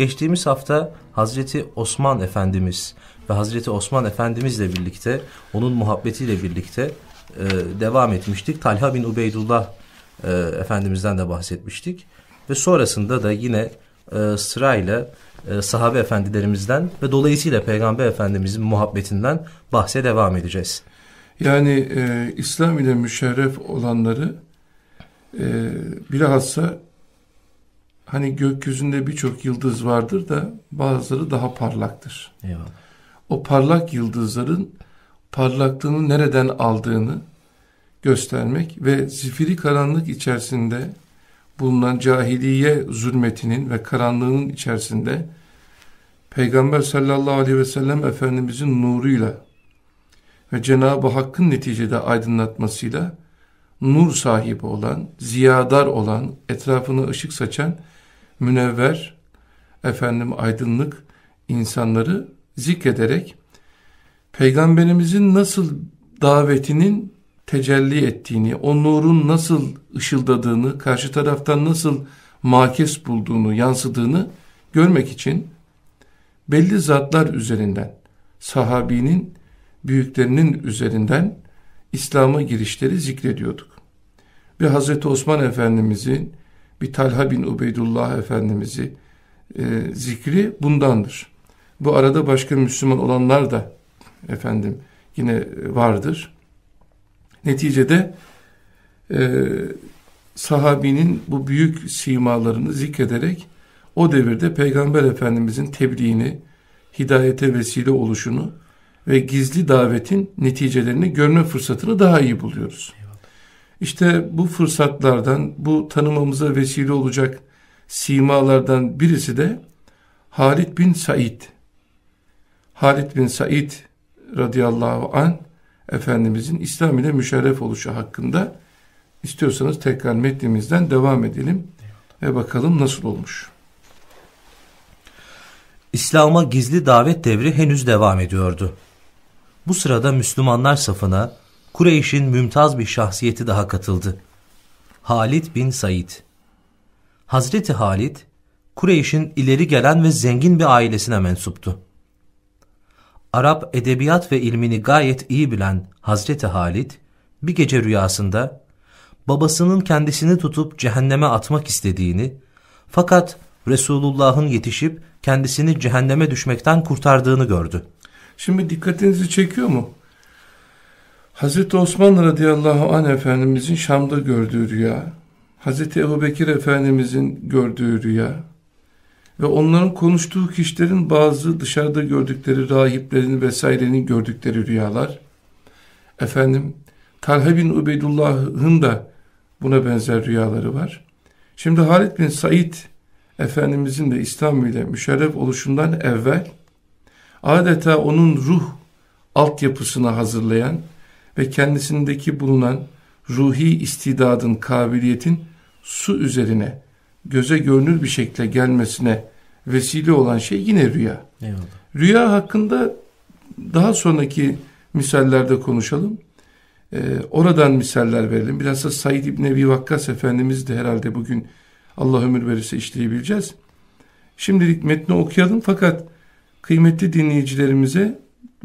Geçtiğimiz hafta Hazreti Osman Efendimiz ve Hazreti Osman Efendimizle birlikte onun muhabbetiyle birlikte e, devam etmiştik. Talha bin Ubeydullah e, Efendimiz'den de bahsetmiştik. Ve sonrasında da yine e, sırayla e, sahabe efendilerimizden ve dolayısıyla Peygamber Efendimizin muhabbetinden bahse devam edeceğiz. Yani e, İslam ile müşerref olanları e, bilhassa hani gökyüzünde birçok yıldız vardır da bazıları daha parlaktır. Eyvallah. O parlak yıldızların parlaklığını nereden aldığını göstermek ve zifiri karanlık içerisinde bulunan cahiliye zulmetinin ve karanlığının içerisinde Peygamber sallallahu aleyhi ve sellem Efendimizin nuruyla ve Cenab-ı Hakk'ın neticede aydınlatmasıyla nur sahibi olan, ziyadar olan, etrafına ışık saçan, münevver, efendim aydınlık insanları zikrederek Peygamberimizin nasıl davetinin tecelli ettiğini, o nurun nasıl ışıldadığını, karşı taraftan nasıl makes bulduğunu, yansıdığını görmek için belli zatlar üzerinden, sahabinin büyüklerinin üzerinden İslam'a girişleri zikrediyorduk. Bir Hazreti Osman Efendimizin, bir Talha bin Ubeydullah Efendimiz'i e, zikri bundandır. Bu arada başka Müslüman olanlar da efendim yine vardır. Neticede e, sahabinin bu büyük simalarını zikrederek o devirde Peygamber Efendimizin tebliğini, hidayete vesile oluşunu ve gizli davetin neticelerini görme fırsatını daha iyi buluyoruz. İşte bu fırsatlardan, bu tanımamıza vesile olacak simalardan birisi de Halid bin Said. Halid bin Said radıyallahu an Efendimizin İslam ile müşerref oluşu hakkında istiyorsanız tekrar metnimizden devam edelim ve bakalım nasıl olmuş. İslam'a gizli davet devri henüz devam ediyordu. Bu sırada Müslümanlar safına Kureyş'in mümtaz bir şahsiyeti daha katıldı. Halid bin Said. Hazreti Halid, Kureyş'in ileri gelen ve zengin bir ailesine mensuptu. Arap edebiyat ve ilmini gayet iyi bilen Hazreti Halid, bir gece rüyasında babasının kendisini tutup cehenneme atmak istediğini, fakat Resulullah'ın yetişip kendisini cehenneme düşmekten kurtardığını gördü. Şimdi dikkatinizi çekiyor mu? Hazreti Osman radıyallahu anh Efendimizin Şam'da gördüğü rüya, Hazreti Ebu Bekir Efendimizin gördüğü rüya ve onların konuştuğu kişilerin bazı dışarıda gördükleri rahiplerin vesairenin gördükleri rüyalar, efendim Talha bin Ubeydullah'ın da buna benzer rüyaları var. Şimdi Halid bin Said Efendimizin de İslam ile müşerref oluşundan evvel adeta onun ruh altyapısını hazırlayan ve kendisindeki bulunan ruhi istidadın, kabiliyetin su üzerine göze görünür bir şekilde gelmesine vesile olan şey yine rüya. Eyvallah. Rüya hakkında daha sonraki misallerde konuşalım. Ee, oradan misaller verelim. Biraz da Said İbni Ebi Vakkas Efendimiz de herhalde bugün Allah ömür verirse işleyebileceğiz. Şimdilik metni okuyalım fakat kıymetli dinleyicilerimize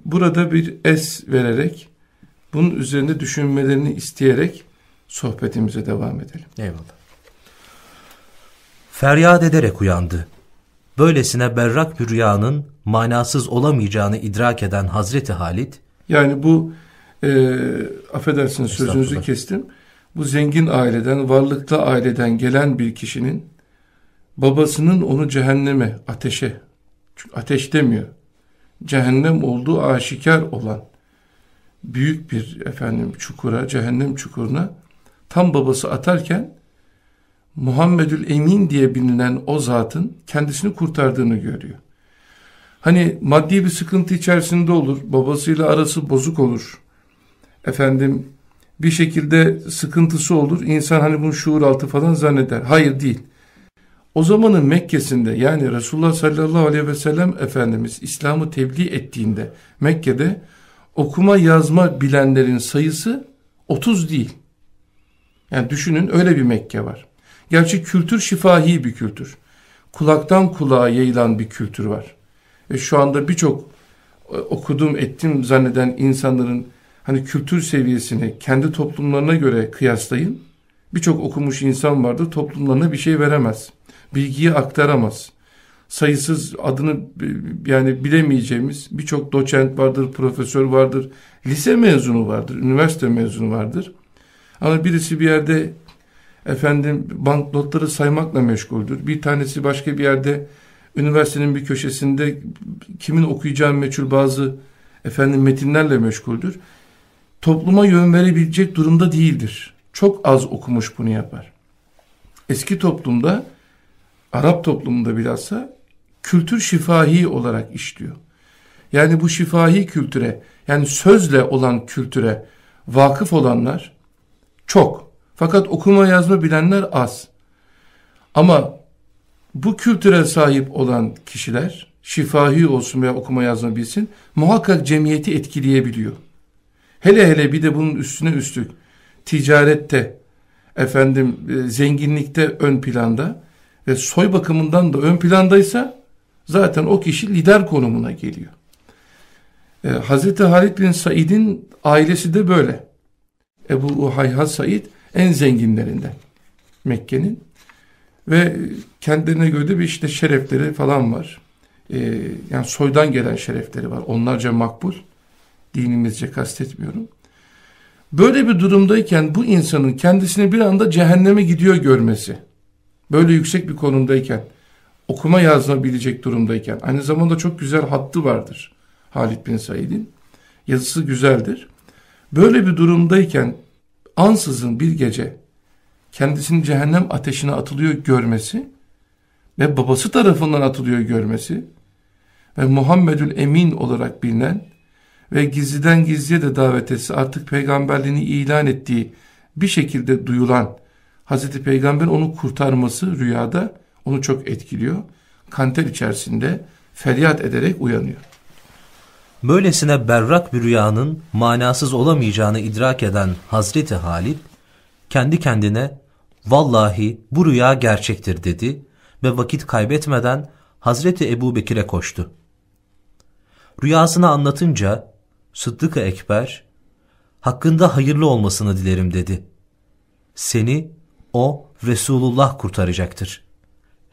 burada bir es vererek bunun üzerinde düşünmelerini isteyerek sohbetimize devam edelim. Eyvallah. Feryat ederek uyandı. Böylesine berrak bir rüyanın manasız olamayacağını idrak eden Hazreti Halid, Yani bu e, affedersiniz sözünüzü kestim. Bu zengin aileden, varlıklı aileden gelen bir kişinin babasının onu cehenneme, ateşe, çünkü ateş demiyor, cehennem olduğu aşikar olan büyük bir efendim çukura, cehennem çukuruna tam babası atarken Muhammedül Emin diye bilinen o zatın kendisini kurtardığını görüyor. Hani maddi bir sıkıntı içerisinde olur, babasıyla arası bozuk olur. Efendim bir şekilde sıkıntısı olur. İnsan hani bunu şuur altı falan zanneder. Hayır değil. O zamanın Mekke'sinde yani Resulullah sallallahu aleyhi ve sellem Efendimiz İslam'ı tebliğ ettiğinde Mekke'de okuma yazma bilenlerin sayısı 30 değil. Yani düşünün öyle bir Mekke var. Gerçi kültür şifahi bir kültür. kulaktan kulağa yayılan bir kültür var. Ve şu anda birçok e, okudum ettim zanneden insanların hani kültür seviyesini kendi toplumlarına göre kıyaslayın. Birçok okumuş insan vardır toplumlarına bir şey veremez. Bilgiyi aktaramaz. Sayısız adını yani bilemeyeceğimiz birçok doçent vardır, profesör vardır, lise mezunu vardır, üniversite mezunu vardır. Ama birisi bir yerde efendim banknotları saymakla meşguldür. Bir tanesi başka bir yerde üniversitenin bir köşesinde kimin okuyacağı meçhul bazı efendim metinlerle meşguldür. Topluma yön verebilecek durumda değildir. Çok az okumuş bunu yapar. Eski toplumda Arap toplumunda bilhassa kültür şifahi olarak işliyor. Yani bu şifahi kültüre yani sözle olan kültüre vakıf olanlar çok. Fakat okuma yazma bilenler az. Ama bu kültüre sahip olan kişiler şifahi olsun veya okuma yazma bilsin muhakkak cemiyeti etkileyebiliyor. Hele hele bir de bunun üstüne üstlük ticarette efendim e, zenginlikte ön planda ve soy bakımından da ön plandaysa zaten o kişi lider konumuna geliyor. Ee, Hazreti Halid bin Said'in ailesi de böyle. Ebu Uhayha Said en zenginlerinden Mekke'nin ve kendilerine göre bir işte şerefleri falan var. Ee, yani soydan gelen şerefleri var. Onlarca makbul. Dinimizce kastetmiyorum. Böyle bir durumdayken bu insanın kendisini bir anda cehenneme gidiyor görmesi. Böyle yüksek bir konumdayken, okuma yazma bilecek durumdayken, aynı zamanda çok güzel hattı vardır Halid bin Said'in. Yazısı güzeldir. Böyle bir durumdayken ansızın bir gece kendisini cehennem ateşine atılıyor görmesi ve babası tarafından atılıyor görmesi ve Muhammedül Emin olarak bilinen ve gizliden gizliye de davet etse artık peygamberliğini ilan ettiği bir şekilde duyulan Hazreti Peygamber onu kurtarması rüyada onu çok etkiliyor. Kanter içerisinde feryat ederek uyanıyor. Böylesine berrak bir rüyanın manasız olamayacağını idrak eden Hazreti Halid, kendi kendine vallahi bu rüya gerçektir dedi ve vakit kaybetmeden Hazreti Ebu Bekir'e koştu. Rüyasını anlatınca Sıddık-ı Ekber, hakkında hayırlı olmasını dilerim dedi. Seni o Resulullah kurtaracaktır.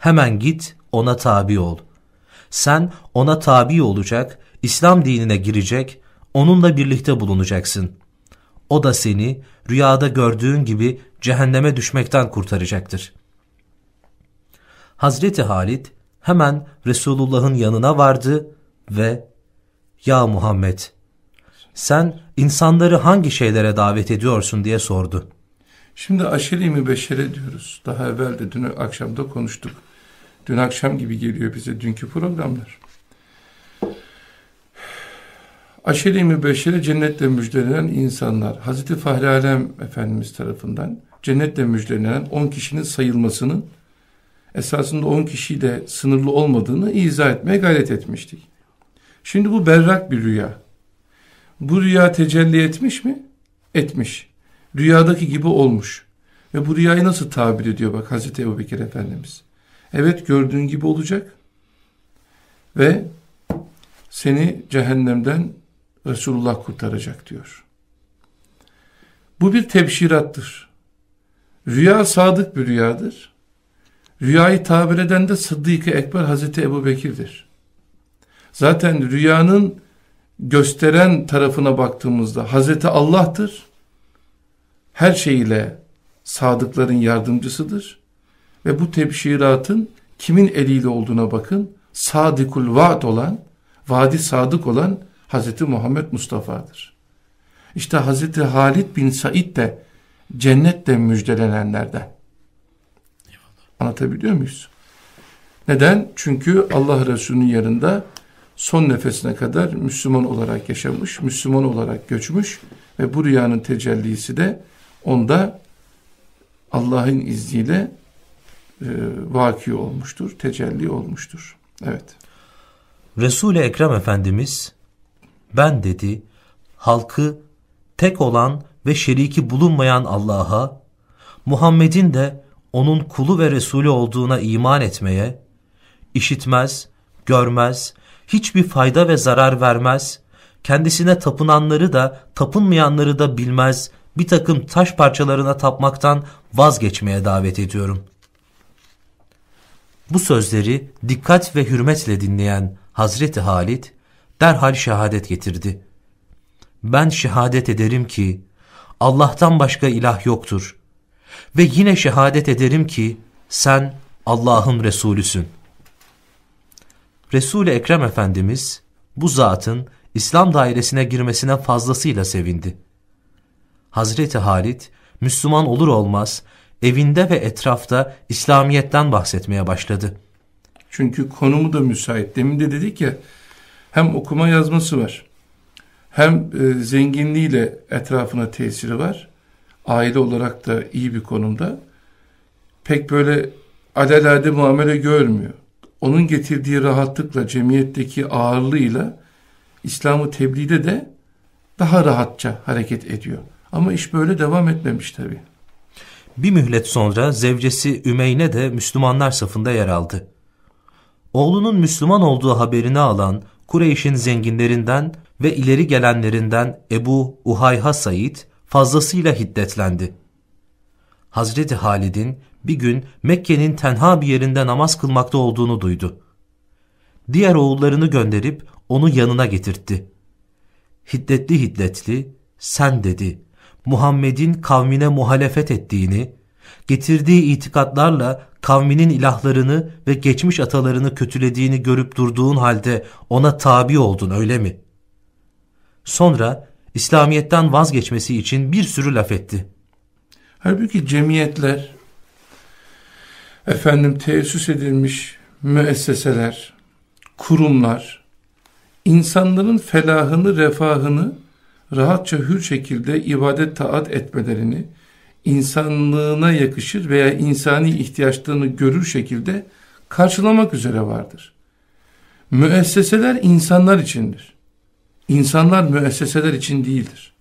Hemen git ona tabi ol. Sen ona tabi olacak İslam dinine girecek, onunla birlikte bulunacaksın. O da seni rüyada gördüğün gibi cehenneme düşmekten kurtaracaktır. Hazreti Halid hemen Resulullah'ın yanına vardı ve ''Ya Muhammed, sen insanları hangi şeylere davet ediyorsun?'' diye sordu. Şimdi aşeri mi beşere diyoruz. Daha evvel de dün akşamda konuştuk. Dün akşam gibi geliyor bize dünkü programlar. Aşeri mübeşşere cennetle müjdelenen insanlar. Hazreti Fahri Alem Efendimiz tarafından cennetle müjdelenen 10 kişinin sayılmasının esasında 10 kişiyle sınırlı olmadığını izah etmeye gayret etmiştik. Şimdi bu berrak bir rüya. Bu rüya tecelli etmiş mi? Etmiş. Rüyadaki gibi olmuş. Ve bu rüyayı nasıl tabir ediyor bak Hazreti Ebu Bekir Efendimiz. Evet gördüğün gibi olacak. Ve seni cehennemden Resulullah kurtaracak diyor. Bu bir tebşirattır. Rüya sadık bir rüyadır. Rüyayı tabir eden de Sıddık-ı Ekber Hazreti Ebu Bekir'dir. Zaten rüyanın gösteren tarafına baktığımızda Hazreti Allah'tır. Her şeyiyle sadıkların yardımcısıdır. Ve bu tebşiratın kimin eliyle olduğuna bakın. Sadikul vaad olan, vadi sadık olan Hazreti Muhammed Mustafa'dır. İşte Hazreti Halid bin Said de cennette müjdelenenlerden. Anlatabiliyor muyuz? Neden? Çünkü Allah Resulü'nün yanında son nefesine kadar Müslüman olarak yaşamış, Müslüman olarak göçmüş ve bu rüyanın tecellisi de onda Allah'ın izniyle e, vaki olmuştur, tecelli olmuştur. Evet. Resul-i Ekrem Efendimiz ben dedi, halkı tek olan ve şeriki bulunmayan Allah'a, Muhammed'in de onun kulu ve Resulü olduğuna iman etmeye işitmez, görmez, hiçbir fayda ve zarar vermez, kendisine tapınanları da tapınmayanları da bilmez, bir takım taş parçalarına tapmaktan vazgeçmeye davet ediyorum. Bu sözleri dikkat ve hürmetle dinleyen Hazreti Halit derhal şehadet getirdi. Ben şehadet ederim ki Allah'tan başka ilah yoktur. Ve yine şehadet ederim ki sen Allah'ın Resulüsün. Resul-i Ekrem Efendimiz bu zatın İslam dairesine girmesine fazlasıyla sevindi. Hazreti Halit Müslüman olur olmaz evinde ve etrafta İslamiyet'ten bahsetmeye başladı. Çünkü konumu da müsait. Demin de dedik ya hem okuma yazması var. Hem e, zenginliğiyle etrafına tesiri var. Aile olarak da iyi bir konumda. Pek böyle alelade muamele görmüyor. Onun getirdiği rahatlıkla, cemiyetteki ağırlığıyla İslam'ı tebliğde de daha rahatça hareket ediyor. Ama iş böyle devam etmemiş tabii. Bir mühlet sonra zevcesi Ümeyne de Müslümanlar safında yer aldı. Oğlunun Müslüman olduğu haberini alan Kureyş'in zenginlerinden ve ileri gelenlerinden Ebu Uhayha Said fazlasıyla hiddetlendi. Hazreti Halid'in bir gün Mekke'nin tenha bir yerinde namaz kılmakta olduğunu duydu. Diğer oğullarını gönderip onu yanına getirtti. Hiddetli hiddetli sen dedi Muhammed'in kavmine muhalefet ettiğini, getirdiği itikatlarla kavminin ilahlarını ve geçmiş atalarını kötülediğini görüp durduğun halde ona tabi oldun öyle mi? Sonra İslamiyet'ten vazgeçmesi için bir sürü laf etti. Halbuki cemiyetler, efendim teessüs edilmiş müesseseler, kurumlar, insanların felahını, refahını rahatça hür şekilde ibadet taat etmelerini, insanlığına yakışır veya insani ihtiyaçlarını görür şekilde karşılamak üzere vardır. Müesseseler insanlar içindir. İnsanlar müesseseler için değildir.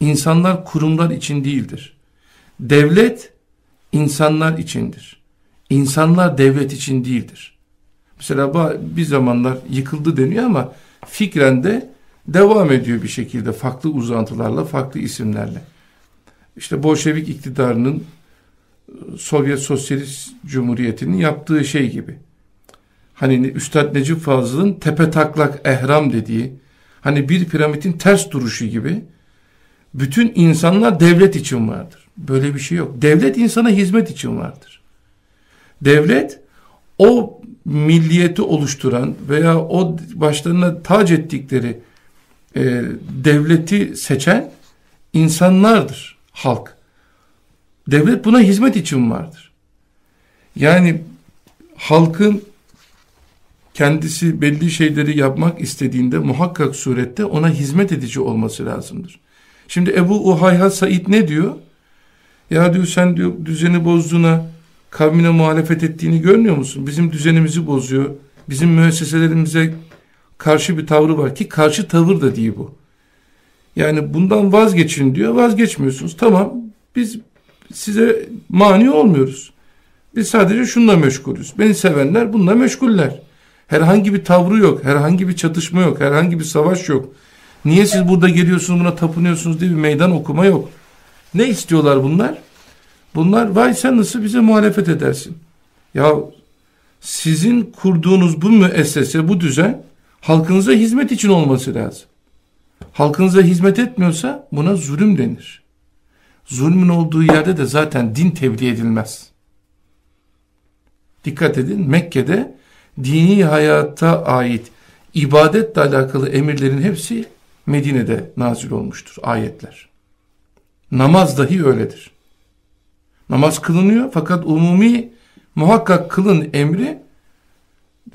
İnsanlar kurumlar için değildir. Devlet insanlar içindir. İnsanlar devlet için değildir. Mesela bir zamanlar yıkıldı deniyor ama fikren de devam ediyor bir şekilde farklı uzantılarla, farklı isimlerle. İşte Bolşevik iktidarının Sovyet Sosyalist Cumhuriyeti'nin yaptığı şey gibi. Hani Üstad Necip Fazıl'ın tepe taklak ehram dediği, hani bir piramidin ters duruşu gibi bütün insanlar devlet için vardır. Böyle bir şey yok. Devlet insana hizmet için vardır. Devlet o milliyeti oluşturan veya o başlarına tac ettikleri e, devleti seçen insanlardır halk. Devlet buna hizmet için vardır. Yani halkın kendisi belli şeyleri yapmak istediğinde muhakkak surette ona hizmet edici olması lazımdır. Şimdi Ebu Uhayha Said ne diyor? Ya diyor sen diyor düzeni bozduğuna kavmine muhalefet ettiğini görmüyor musun? Bizim düzenimizi bozuyor. Bizim müesseselerimize karşı bir tavrı var ki karşı tavır da değil bu. Yani bundan vazgeçin diyor vazgeçmiyorsunuz. Tamam biz size mani olmuyoruz. Biz sadece şunla meşgulüz. Beni sevenler bununla meşguller. Herhangi bir tavrı yok, herhangi bir çatışma yok, herhangi bir savaş yok. Niye siz burada geliyorsunuz buna tapınıyorsunuz diye bir meydan okuma yok. Ne istiyorlar bunlar? Bunlar vay sen nasıl bize muhalefet edersin? Ya sizin kurduğunuz bu müessese, bu düzen halkınıza hizmet için olması lazım. Halkınıza hizmet etmiyorsa buna zulüm denir. Zulmün olduğu yerde de zaten din tebliğ edilmez. Dikkat edin Mekke'de dini hayata ait ibadetle alakalı emirlerin hepsi Medine'de nazil olmuştur ayetler. Namaz dahi öyledir. Namaz kılınıyor fakat umumi muhakkak kılın emri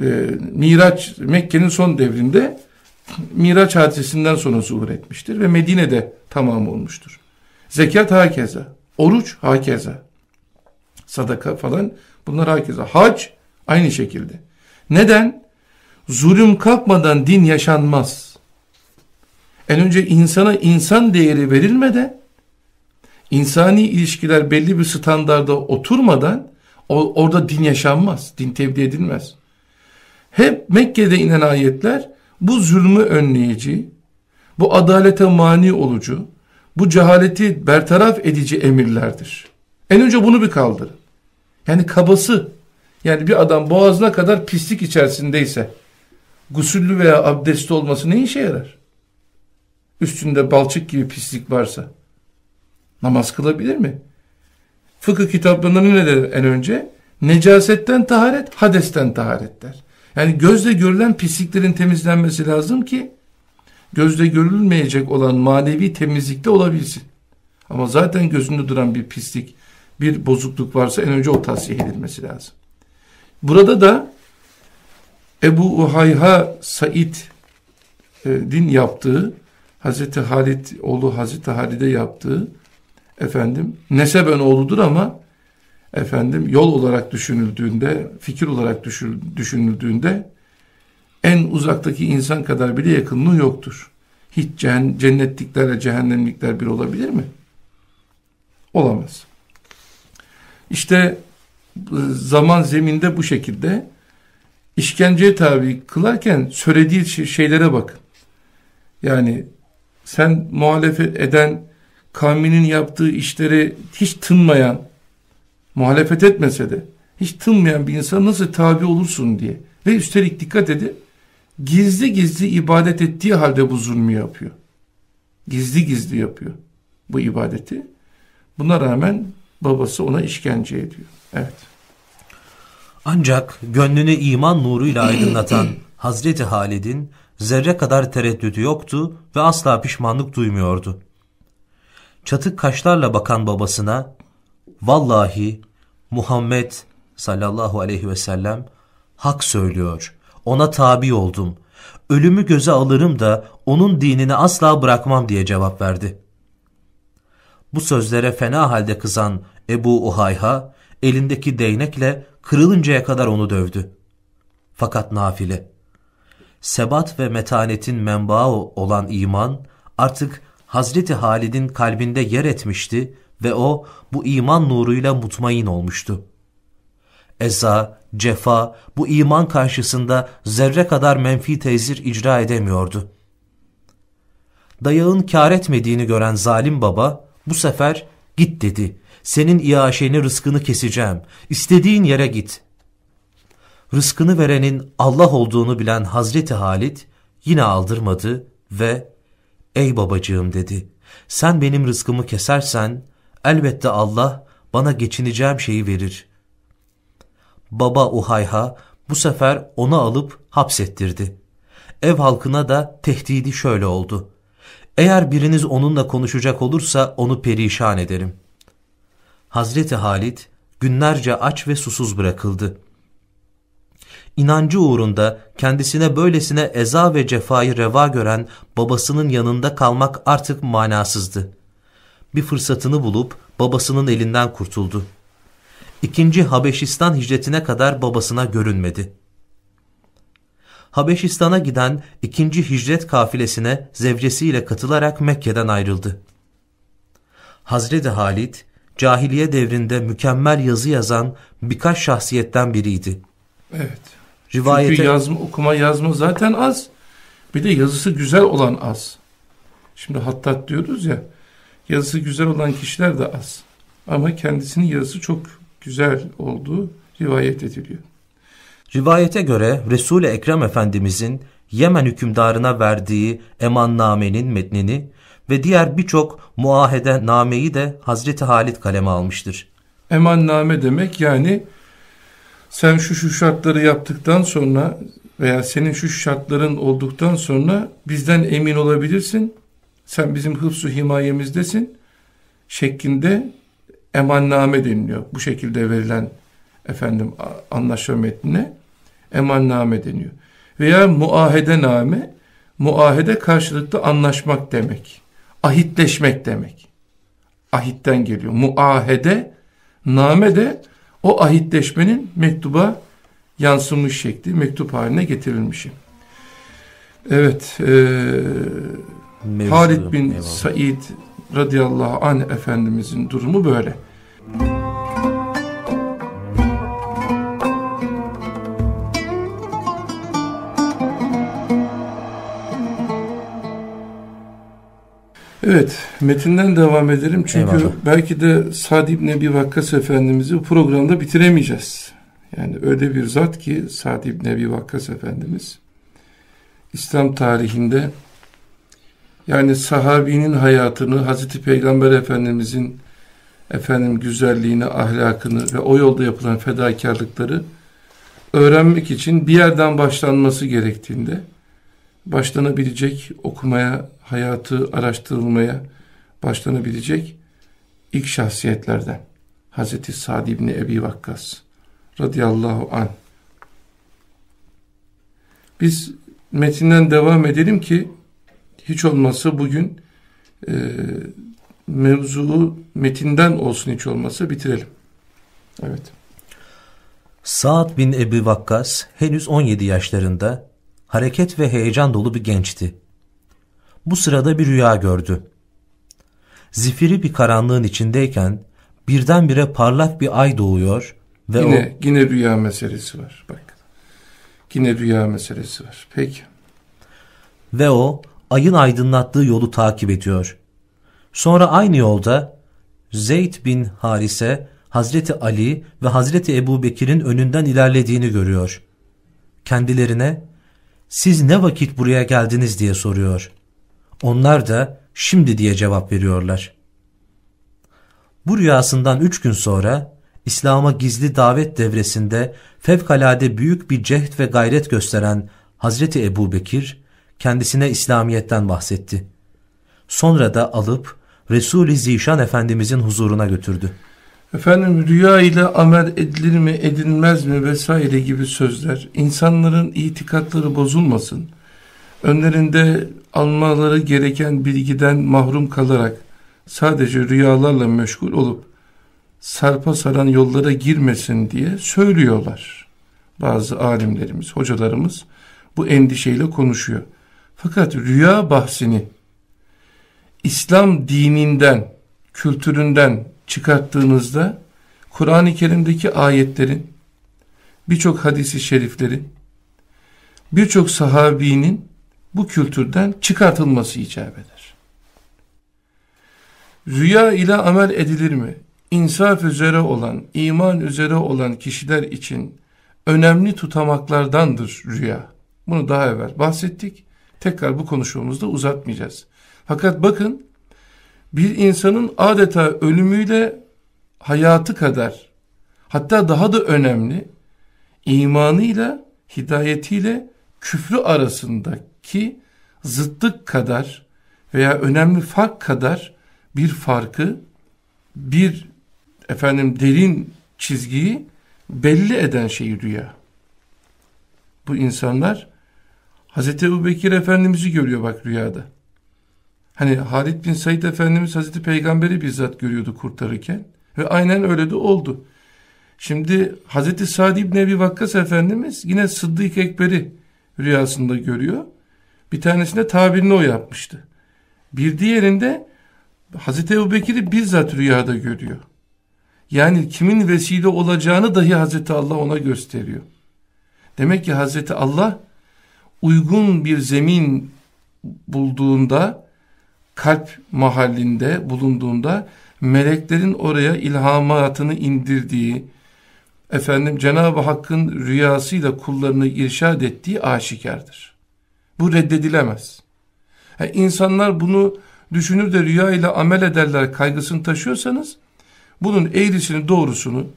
e, Miraç Mekke'nin son devrinde Miraç hadisesinden sonra zuhur etmiştir ve Medine'de tamam olmuştur. Zekat hakeza, oruç hakeza, sadaka falan bunlar hakeza. Hac aynı şekilde. Neden? Zulüm kalkmadan din yaşanmaz. En önce insana insan değeri verilmeden, insani ilişkiler belli bir standarda oturmadan orada din yaşanmaz, din tebliğ edilmez. Hep Mekke'de inen ayetler bu zulmü önleyici, bu adalete mani olucu, bu cehaleti bertaraf edici emirlerdir. En önce bunu bir kaldırın. Yani kabası, yani bir adam boğazına kadar pislik içerisindeyse, gusüllü veya abdestli olması ne işe yarar? Üstünde balçık gibi pislik varsa, namaz kılabilir mi? Fıkıh kitaplarında ne der en önce? Necasetten taharet, hadesten taharet der. Yani gözle görülen pisliklerin temizlenmesi lazım ki gözle görülmeyecek olan manevi temizlikte olabilsin. Ama zaten gözünde duran bir pislik, bir bozukluk varsa en önce o tasih edilmesi lazım. Burada da Ebu Uhayha Said e, din yaptığı, Hazreti Halid oğlu Hazreti Halid'e yaptığı efendim neseben oğludur ama efendim yol olarak düşünüldüğünde, fikir olarak düşünüldüğünde en uzaktaki insan kadar bile yakınlığı yoktur. Hiç cennetliklerle cehennemlikler bir olabilir mi? Olamaz. İşte zaman zeminde bu şekilde işkenceye tabi kılarken söylediği şeylere bakın. Yani sen muhalefet eden kavminin yaptığı işleri hiç tınmayan, muhalefet etmese de hiç tınmayan bir insan nasıl tabi olursun diye. Ve üstelik dikkat edin, gizli gizli ibadet ettiği halde bu zulmü yapıyor. Gizli gizli yapıyor bu ibadeti. Buna rağmen babası ona işkence ediyor. Evet. Ancak gönlünü iman nuruyla aydınlatan Hazreti Halid'in zerre kadar tereddütü yoktu ve asla pişmanlık duymuyordu. Çatık kaşlarla bakan babasına, vallahi Muhammed sallallahu aleyhi ve sellem hak söylüyor, ona tabi oldum, ölümü göze alırım da onun dinini asla bırakmam diye cevap verdi. Bu sözlere fena halde kızan Ebu Uhayha, elindeki değnekle kırılıncaya kadar onu dövdü. Fakat nafile. Sebat ve metanetin menbaı olan iman artık Hazreti Halid'in kalbinde yer etmişti ve o bu iman nuruyla mutmain olmuştu. Eza, cefa bu iman karşısında zerre kadar menfi tezir icra edemiyordu. Dayağın kar etmediğini gören zalim baba bu sefer git dedi. Senin iaşeni rızkını keseceğim. İstediğin yere git. Rızkını verenin Allah olduğunu bilen Hazreti Halit yine aldırmadı ve ''Ey babacığım'' dedi. ''Sen benim rızkımı kesersen elbette Allah bana geçineceğim şeyi verir.'' Baba Uhayha bu sefer onu alıp hapsettirdi. Ev halkına da tehdidi şöyle oldu. Eğer biriniz onunla konuşacak olursa onu perişan ederim. Hazreti Halit günlerce aç ve susuz bırakıldı. İnancı uğrunda kendisine böylesine eza ve cefayı reva gören babasının yanında kalmak artık manasızdı. Bir fırsatını bulup babasının elinden kurtuldu. İkinci Habeşistan hicretine kadar babasına görünmedi. Habeşistan'a giden ikinci hicret kafilesine zevcesiyle katılarak Mekke'den ayrıldı. Hazreti Halit, cahiliye devrinde mükemmel yazı yazan birkaç şahsiyetten biriydi. Evet. Rivayete... Çünkü yazma, okuma yazma zaten az. Bir de yazısı güzel olan az. Şimdi hattat diyoruz ya, yazısı güzel olan kişiler de az. Ama kendisinin yazısı çok güzel olduğu rivayet ediliyor. Rivayete göre Resul-i Ekrem Efendimizin Yemen hükümdarına verdiği emannamenin metnini ve diğer birçok muahede nameyi de Hazreti Halit kaleme almıştır. Emanname demek yani sen şu şu şartları yaptıktan sonra veya senin şu şartların olduktan sonra bizden emin olabilirsin. Sen bizim hıfzu himayemizdesin şeklinde emanname deniliyor. Bu şekilde verilen efendim anlaşma metnine emanname deniyor. Veya muahedename, muahede karşılıklı anlaşmak demek. Ahitleşmek demek. Ahitten geliyor. Muahede, name de o ahitleşmenin mektuba yansımış şekli, mektup haline getirilmişi. Evet, Mevzudur. Halid bin Eyvallah. Said radıyallahu anh Efendimizin durumu böyle. Evet, metinden devam edelim çünkü Eyvallah. belki de Sa'd İbni Ebi Vakkas Efendimiz'i bu programda bitiremeyeceğiz. Yani öyle bir zat ki Sa'd İbni Ebi Vakkas Efendimiz İslam tarihinde yani sahabinin hayatını, Hazreti Peygamber Efendimizin efendim güzelliğini, ahlakını ve o yolda yapılan fedakarlıkları öğrenmek için bir yerden başlanması gerektiğinde başlanabilecek okumaya, hayatı araştırılmaya başlanabilecek ilk şahsiyetlerden. Hazreti Sa'd İbni Ebi Vakkas radıyallahu an. Biz metinden devam edelim ki hiç olmazsa bugün e, mevzuu metinden olsun hiç olmazsa bitirelim. Evet. Sa'd bin Ebi Vakkas henüz 17 yaşlarında hareket ve heyecan dolu bir gençti. Bu sırada bir rüya gördü. Zifiri bir karanlığın içindeyken birdenbire parlak bir ay doğuyor ve yine, o yine rüya meselesi var. Bak. Yine rüya meselesi var. Peki. ve o ayın aydınlattığı yolu takip ediyor. Sonra aynı yolda Zeyd bin Harise, Hazreti Ali ve Hazreti Ebu Bekir'in önünden ilerlediğini görüyor. Kendilerine siz ne vakit buraya geldiniz diye soruyor. Onlar da şimdi diye cevap veriyorlar. Bu rüyasından üç gün sonra İslam'a gizli davet devresinde fevkalade büyük bir cehd ve gayret gösteren Hazreti Ebu Bekir kendisine İslamiyet'ten bahsetti. Sonra da alıp Resul-i Zişan Efendimizin huzuruna götürdü. Efendim rüya ile amel edilir mi edilmez mi vesaire gibi sözler insanların itikatları bozulmasın. Önlerinde almaları gereken bilgiden mahrum kalarak sadece rüyalarla meşgul olup sarpa saran yollara girmesin diye söylüyorlar. Bazı alimlerimiz, hocalarımız bu endişeyle konuşuyor. Fakat rüya bahsini İslam dininden, kültüründen çıkarttığınızda Kur'an-ı Kerim'deki ayetlerin, birçok hadisi şeriflerin, birçok sahabinin bu kültürden çıkartılması icap eder. Rüya ile amel edilir mi? İnsaf üzere olan, iman üzere olan kişiler için önemli tutamaklardandır rüya. Bunu daha evvel bahsettik. Tekrar bu konuşmamızda uzatmayacağız. Fakat bakın bir insanın adeta ölümüyle hayatı kadar hatta daha da önemli imanıyla hidayetiyle küfrü arasındaki zıtlık kadar veya önemli fark kadar bir farkı bir efendim derin çizgiyi belli eden şey rüya. Bu insanlar Hazreti Ebu Bekir Efendimiz'i görüyor bak rüyada. Hani Halid bin Said Efendimiz Hazreti Peygamber'i bizzat görüyordu kurtarırken ve aynen öyle de oldu. Şimdi Hazreti Sa'd İbn Ebi Vakkas Efendimiz yine Sıddık Ekber'i rüyasında görüyor. Bir tanesinde tabirini o yapmıştı. Bir diğerinde Hazreti Ebu Bekir'i bizzat rüyada görüyor. Yani kimin vesile olacağını dahi Hazreti Allah ona gösteriyor. Demek ki Hazreti Allah uygun bir zemin bulduğunda kalp mahallinde bulunduğunda meleklerin oraya ilhamatını indirdiği efendim Cenab-ı Hakk'ın rüyasıyla kullarını irşad ettiği aşikardır. Bu reddedilemez. Yani insanlar bunu düşünür de rüya ile amel ederler kaygısını taşıyorsanız bunun eğrisini doğrusunu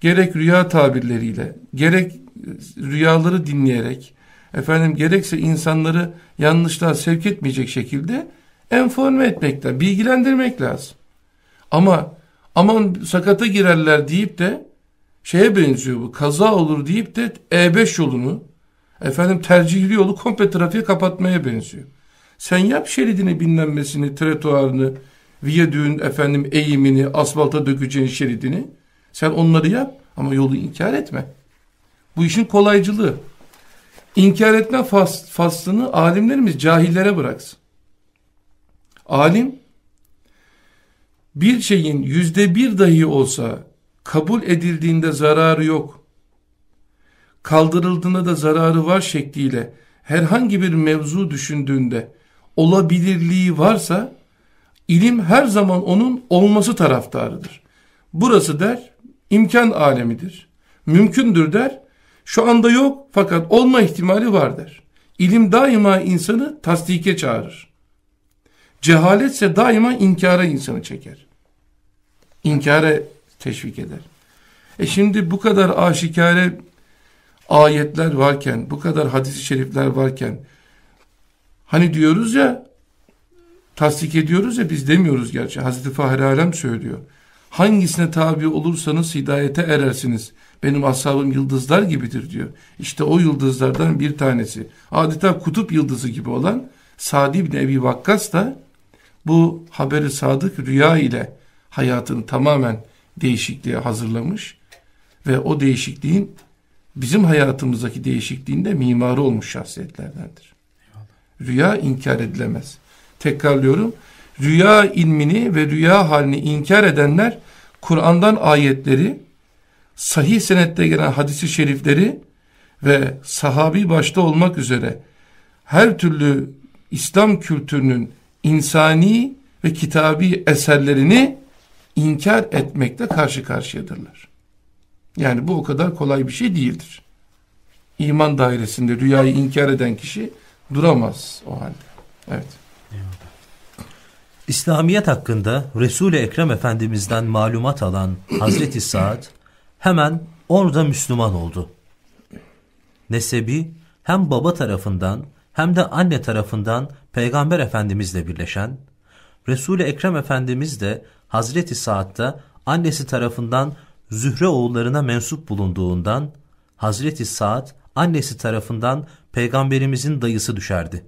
gerek rüya tabirleriyle gerek rüyaları dinleyerek efendim gerekse insanları yanlışlığa sevk etmeyecek şekilde enforme etmek lazım, bilgilendirmek lazım. Ama aman sakata girerler deyip de şeye benziyor bu kaza olur deyip de E5 yolunu efendim tercihli yolu komple trafiğe kapatmaya benziyor. Sen yap şeridini binlenmesini, tretuarını, viyadüğün efendim eğimini, asfalta dökeceğin şeridini. Sen onları yap ama yolu inkar etme. Bu işin kolaycılığı. İnkar etme fas faslını alimlerimiz cahillere bıraksın. Alim bir şeyin yüzde bir dahi olsa kabul edildiğinde zararı yok. Kaldırıldığında da zararı var şekliyle herhangi bir mevzu düşündüğünde olabilirliği varsa İlim her zaman onun olması taraftarıdır. Burası der imkan alemidir. Mümkündür der. Şu anda yok fakat olma ihtimali var der. İlim daima insanı tasdike çağırır. Cehaletse daima inkara insanı çeker. İnkara teşvik eder. E şimdi bu kadar aşikare ayetler varken, bu kadar hadis-i şerifler varken hani diyoruz ya tasdik ediyoruz ya biz demiyoruz gerçi. Hazreti Fahri Alem söylüyor. Hangisine tabi olursanız hidayete erersiniz. Benim ashabım yıldızlar gibidir diyor. İşte o yıldızlardan bir tanesi. Adeta kutup yıldızı gibi olan Sadi bin Ebi Vakkas da bu haberi sadık rüya ile hayatını tamamen değişikliğe hazırlamış ve o değişikliğin bizim hayatımızdaki değişikliğinde mimarı olmuş şahsiyetlerdendir. Rüya inkar edilemez. Tekrarlıyorum. Rüya ilmini ve rüya halini inkar edenler Kur'an'dan ayetleri, sahih senette gelen hadisi şerifleri ve sahabi başta olmak üzere her türlü İslam kültürünün insani ve kitabi eserlerini inkar etmekle karşı karşıyadırlar. Yani bu o kadar kolay bir şey değildir. İman dairesinde rüyayı inkar eden kişi duramaz o halde. Evet. İslamiyet hakkında Resul-i Ekrem Efendimiz'den malumat alan Hazreti Saad hemen orada Müslüman oldu. Nesebi hem baba tarafından hem de anne tarafından Peygamber Efendimizle birleşen, Resul-i Ekrem Efendimiz de Hazreti Saad'da annesi tarafından Zühre oğullarına mensup bulunduğundan Hazreti Saad annesi tarafından peygamberimizin dayısı düşerdi.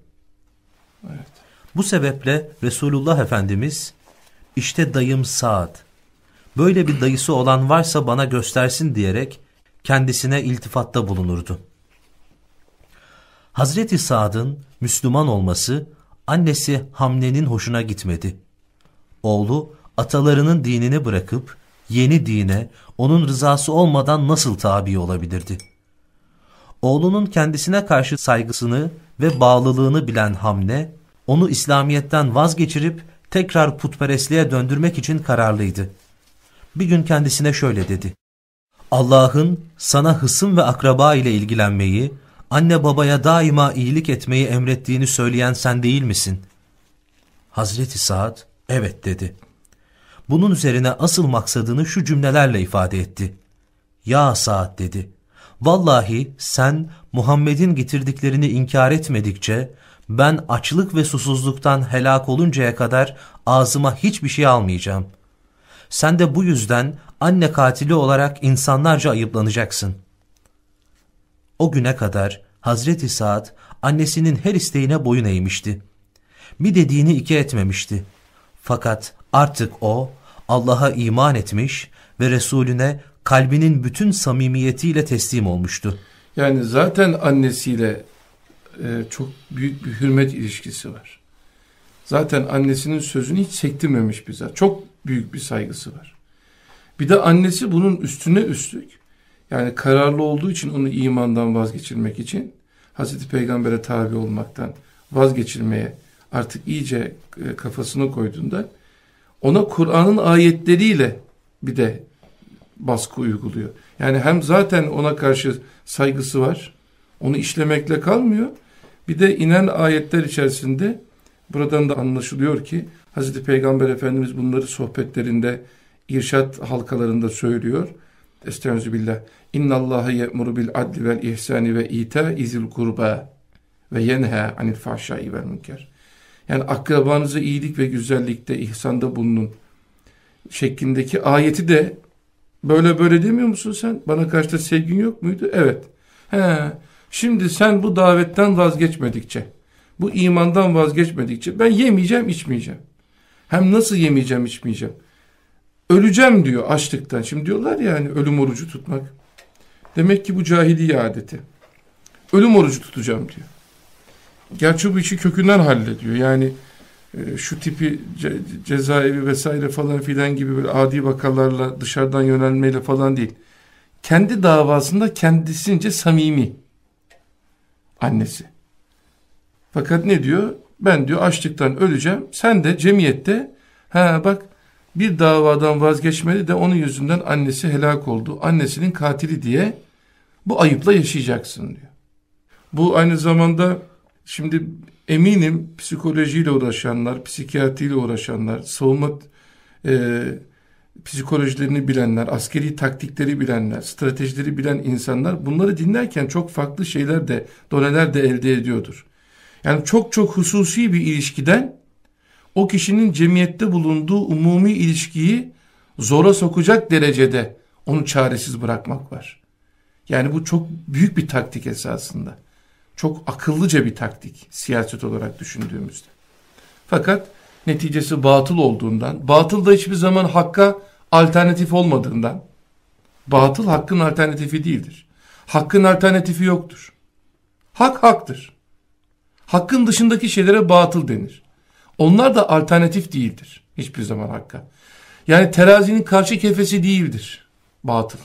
Evet. Bu sebeple Resulullah Efendimiz işte dayım Saad böyle bir dayısı olan varsa bana göstersin diyerek kendisine iltifatta bulunurdu. Hazreti Saad'ın Müslüman olması annesi Hamne'nin hoşuna gitmedi. Oğlu atalarının dinini bırakıp yeni dine onun rızası olmadan nasıl tabi olabilirdi? Oğlunun kendisine karşı saygısını ve bağlılığını bilen Hamne, onu İslamiyet'ten vazgeçirip tekrar putperestliğe döndürmek için kararlıydı. Bir gün kendisine şöyle dedi. Allah'ın sana hısım ve akraba ile ilgilenmeyi, anne babaya daima iyilik etmeyi emrettiğini söyleyen sen değil misin? Hazreti Saad, evet dedi. Bunun üzerine asıl maksadını şu cümlelerle ifade etti. Ya Saad dedi, vallahi sen Muhammed'in getirdiklerini inkar etmedikçe, ben açlık ve susuzluktan helak oluncaya kadar ağzıma hiçbir şey almayacağım. Sen de bu yüzden anne katili olarak insanlarca ayıplanacaksın. O güne kadar Hazreti Saad annesinin her isteğine boyun eğmişti. Bir dediğini iki etmemişti. Fakat artık o Allah'a iman etmiş ve Resulüne kalbinin bütün samimiyetiyle teslim olmuştu. Yani zaten annesiyle e, çok büyük bir hürmet ilişkisi var. Zaten annesinin sözünü hiç sektirmemiş bize. Çok büyük bir saygısı var. Bir de annesi bunun üstüne üstlük. Yani kararlı olduğu için onu imandan vazgeçirmek için Hazreti Peygamber'e tabi olmaktan vazgeçirmeye artık iyice e, kafasına koyduğunda ona Kur'an'ın ayetleriyle bir de baskı uyguluyor. Yani hem zaten ona karşı saygısı var, onu işlemekle kalmıyor. Bir de inen ayetler içerisinde buradan da anlaşılıyor ki Hazreti Peygamber Efendimiz bunları sohbetlerinde, irşat halkalarında söylüyor. Estağfirullah. İnna Allaha ye'muru bil adli vel ihsani ve ita izil kurba ve yenha anil fahşai vel münker. Yani akrabanıza iyilik ve güzellikte, ihsanda bulunun şeklindeki ayeti de böyle böyle demiyor musun sen? Bana karşı da sevgin yok muydu? Evet. He, şimdi sen bu davetten vazgeçmedikçe, bu imandan vazgeçmedikçe ben yemeyeceğim, içmeyeceğim. Hem nasıl yemeyeceğim, içmeyeceğim? Öleceğim diyor açlıktan. Şimdi diyorlar ya hani ölüm orucu tutmak. Demek ki bu cahiliye adeti. Ölüm orucu tutacağım diyor. Gerçi bu işi kökünden hallediyor. Yani e, şu tipi ce, cezaevi vesaire falan filan gibi böyle adi vakalarla dışarıdan yönelmeyle falan değil. Kendi davasında kendisince samimi annesi. Fakat ne diyor? Ben diyor açlıktan öleceğim. Sen de cemiyette Ha bak bir davadan vazgeçmedi de onun yüzünden annesi helak oldu. Annesinin katili diye bu ayıpla yaşayacaksın diyor. Bu aynı zamanda şimdi eminim psikolojiyle uğraşanlar, psikiyatriyle uğraşanlar, savunma e, psikolojilerini bilenler, askeri taktikleri bilenler, stratejileri bilen insanlar bunları dinlerken çok farklı şeyler de, doneler de elde ediyordur. Yani çok çok hususi bir ilişkiden o kişinin cemiyette bulunduğu umumi ilişkiyi zora sokacak derecede onu çaresiz bırakmak var. Yani bu çok büyük bir taktik esasında. Çok akıllıca bir taktik siyaset olarak düşündüğümüzde. Fakat neticesi batıl olduğundan, batıl da hiçbir zaman hakka alternatif olmadığından, batıl hakkın alternatifi değildir. Hakkın alternatifi yoktur. Hak haktır. Hakkın dışındaki şeylere batıl denir. Onlar da alternatif değildir. Hiçbir zaman hakka. Yani terazinin karşı kefesi değildir. Batıl.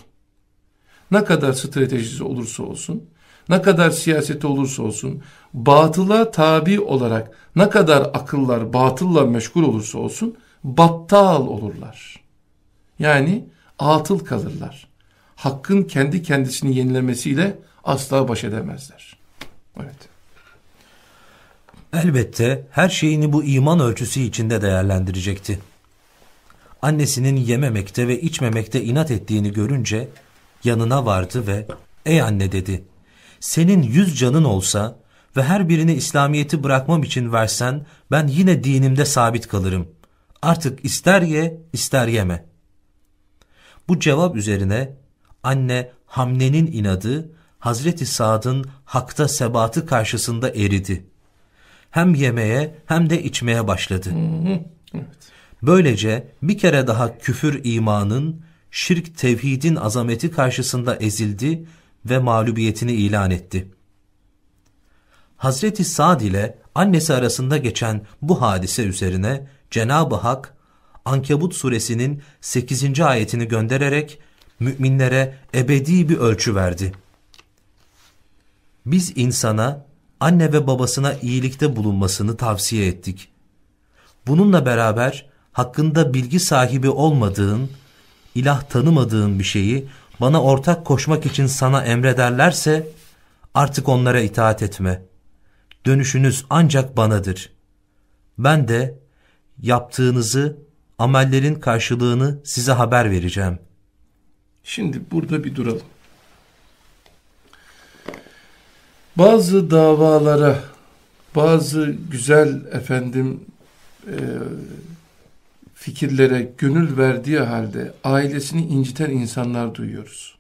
Ne kadar stratejisi olursa olsun, ne kadar siyaseti olursa olsun, batıla tabi olarak ne kadar akıllar batılla meşgul olursa olsun, battal olurlar. Yani atıl kalırlar. Hakkın kendi kendisini yenilemesiyle asla baş edemezler. Evet. Elbette her şeyini bu iman ölçüsü içinde değerlendirecekti. Annesinin yememekte ve içmemekte inat ettiğini görünce yanına vardı ve ''Ey anne'' dedi. ''Senin yüz canın olsa ve her birini İslamiyet'i bırakmam için versen ben yine dinimde sabit kalırım. Artık ister ye ister yeme.'' Bu cevap üzerine anne Hamne'nin inadı Hazreti Sa'd'ın hakta sebatı karşısında eridi. Hem yemeye hem de içmeye başladı. Böylece bir kere daha küfür imanın, şirk tevhidin azameti karşısında ezildi ve mağlubiyetini ilan etti. Hazreti Sa'd ile annesi arasında geçen bu hadise üzerine Cenab-ı Hak Ankebut suresinin 8. ayetini göndererek müminlere ebedi bir ölçü verdi. Biz insana anne ve babasına iyilikte bulunmasını tavsiye ettik. Bununla beraber hakkında bilgi sahibi olmadığın, ilah tanımadığın bir şeyi bana ortak koşmak için sana emrederlerse artık onlara itaat etme. Dönüşünüz ancak banadır. Ben de yaptığınızı amellerin karşılığını size haber vereceğim. Şimdi burada bir duralım. Bazı davalara, bazı güzel efendim e, fikirlere gönül verdiği halde ailesini inciten insanlar duyuyoruz.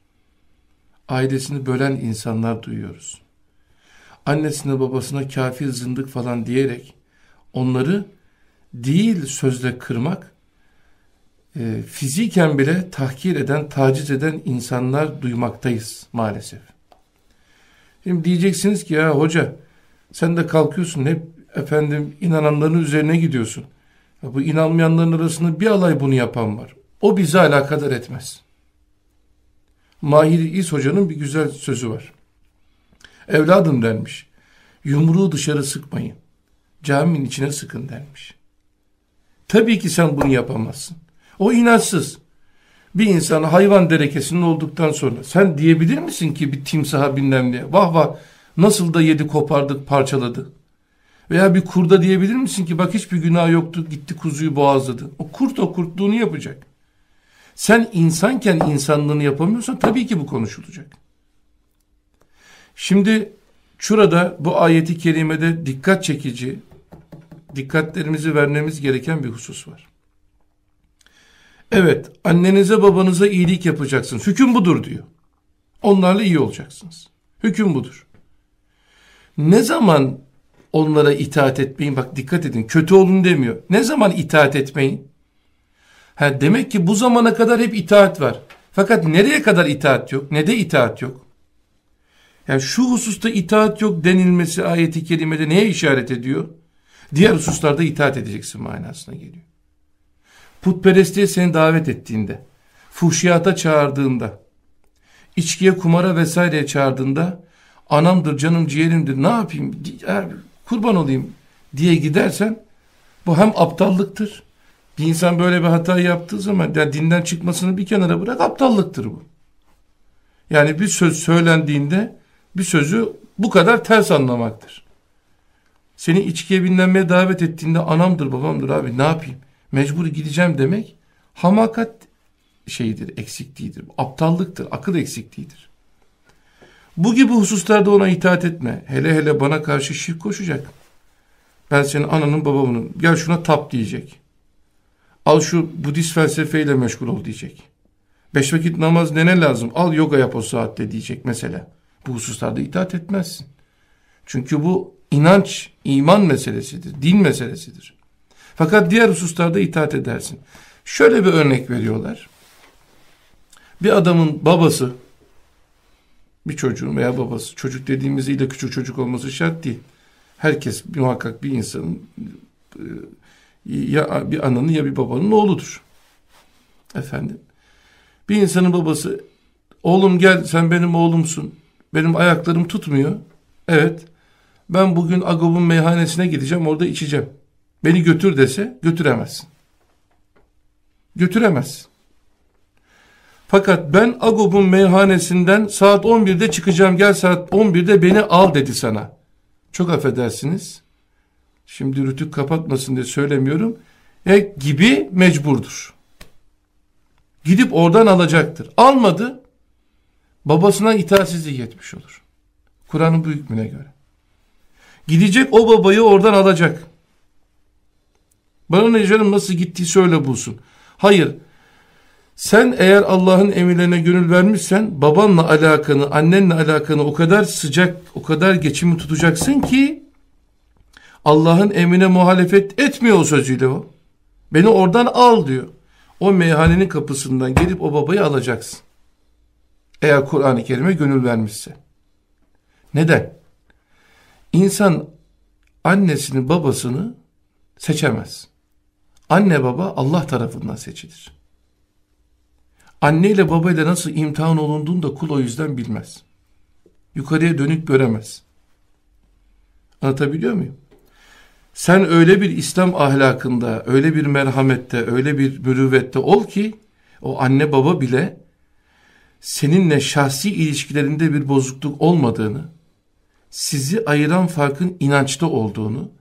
Ailesini bölen insanlar duyuyoruz. Annesine babasına kafir zındık falan diyerek onları değil sözle kırmak, e, fiziken bile tahkir eden, taciz eden insanlar duymaktayız maalesef. Şimdi diyeceksiniz ki ya hoca sen de kalkıyorsun hep efendim inananların üzerine gidiyorsun. Ya bu inanmayanların arasında bir alay bunu yapan var. O bizi alakadar etmez. Mahir İz Hoca'nın bir güzel sözü var. Evladım denmiş. Yumruğu dışarı sıkmayın. Caminin içine sıkın denmiş. Tabii ki sen bunu yapamazsın. O inançsız. Bir insan hayvan derekesinin olduktan sonra sen diyebilir misin ki bir timsaha bilmem ne vah vah nasıl da yedi kopardık parçaladı. Veya bir kurda diyebilir misin ki bak hiçbir günah yoktu gitti kuzuyu boğazladı. O kurt o kurtluğunu yapacak. Sen insanken insanlığını yapamıyorsan tabii ki bu konuşulacak. Şimdi şurada bu ayeti kerimede dikkat çekici, dikkatlerimizi vermemiz gereken bir husus var. Evet annenize babanıza iyilik yapacaksın. Hüküm budur diyor. Onlarla iyi olacaksınız. Hüküm budur. Ne zaman onlara itaat etmeyin? Bak dikkat edin kötü olun demiyor. Ne zaman itaat etmeyin? Ha, demek ki bu zamana kadar hep itaat var. Fakat nereye kadar itaat yok? Ne de itaat yok? Yani şu hususta itaat yok denilmesi ayeti kerimede neye işaret ediyor? Diğer hususlarda itaat edeceksin manasına geliyor putperestliğe seni davet ettiğinde, fuhşiyata çağırdığında, içkiye, kumara vesaireye çağırdığında, anamdır, canım, ciğerimdir, ne yapayım, kurban olayım diye gidersen, bu hem aptallıktır, Bir insan böyle bir hata yaptığı zaman yani dinden çıkmasını bir kenara bırak aptallıktır bu. Yani bir söz söylendiğinde bir sözü bu kadar ters anlamaktır. Seni içkiye binlenmeye davet ettiğinde anamdır babamdır abi ne yapayım? Mecbur gideceğim demek hamakat şeyidir, eksikliğidir. Aptallıktır, akıl eksikliğidir. Bu gibi hususlarda ona itaat etme. Hele hele bana karşı şirk koşacak. Ben senin ananın babamının. Gel şuna tap diyecek. Al şu Budist felsefeyle meşgul ol diyecek. Beş vakit namaz nene lazım? Al yoga yap o saatte diyecek mesela. Bu hususlarda itaat etmezsin. Çünkü bu inanç, iman meselesidir, din meselesidir. Fakat diğer hususlarda itaat edersin. Şöyle bir örnek veriyorlar. Bir adamın babası, bir çocuğun veya babası, çocuk dediğimiz ile küçük çocuk olması şart değil. Herkes muhakkak bir insanın e, ya bir ananın ya bir babanın oğludur. Efendim. Bir insanın babası oğlum gel sen benim oğlumsun. Benim ayaklarım tutmuyor. Evet. Ben bugün Agob'un meyhanesine gideceğim orada içeceğim. Beni götür dese götüremezsin. Götüremez. Fakat ben Agob'un meyhanesinden saat 11'de çıkacağım gel saat 11'de beni al dedi sana. Çok affedersiniz. Şimdi rütük kapatmasın diye söylemiyorum. E, gibi mecburdur. Gidip oradan alacaktır. Almadı. Babasına itaatsizlik etmiş olur. Kur'an'ın bu hükmüne göre. Gidecek o babayı oradan alacak. Bana ne canım nasıl gittiyse öyle bulsun. Hayır. Sen eğer Allah'ın emirlerine gönül vermişsen babanla alakanı, annenle alakanı o kadar sıcak, o kadar geçimi tutacaksın ki Allah'ın emrine muhalefet etmiyor o sözüyle o. Beni oradan al diyor. O meyhanenin kapısından gelip o babayı alacaksın. Eğer Kur'an-ı Kerim'e gönül vermişse. Neden? İnsan annesini babasını seçemez. Anne baba Allah tarafından seçilir. Anne ile baba ile nasıl imtihan olunduğunu da kul o yüzden bilmez. Yukarıya dönük göremez. Anlatabiliyor muyum? Sen öyle bir İslam ahlakında, öyle bir merhamette, öyle bir mürüvvette ol ki o anne baba bile seninle şahsi ilişkilerinde bir bozukluk olmadığını, sizi ayıran farkın inançta olduğunu,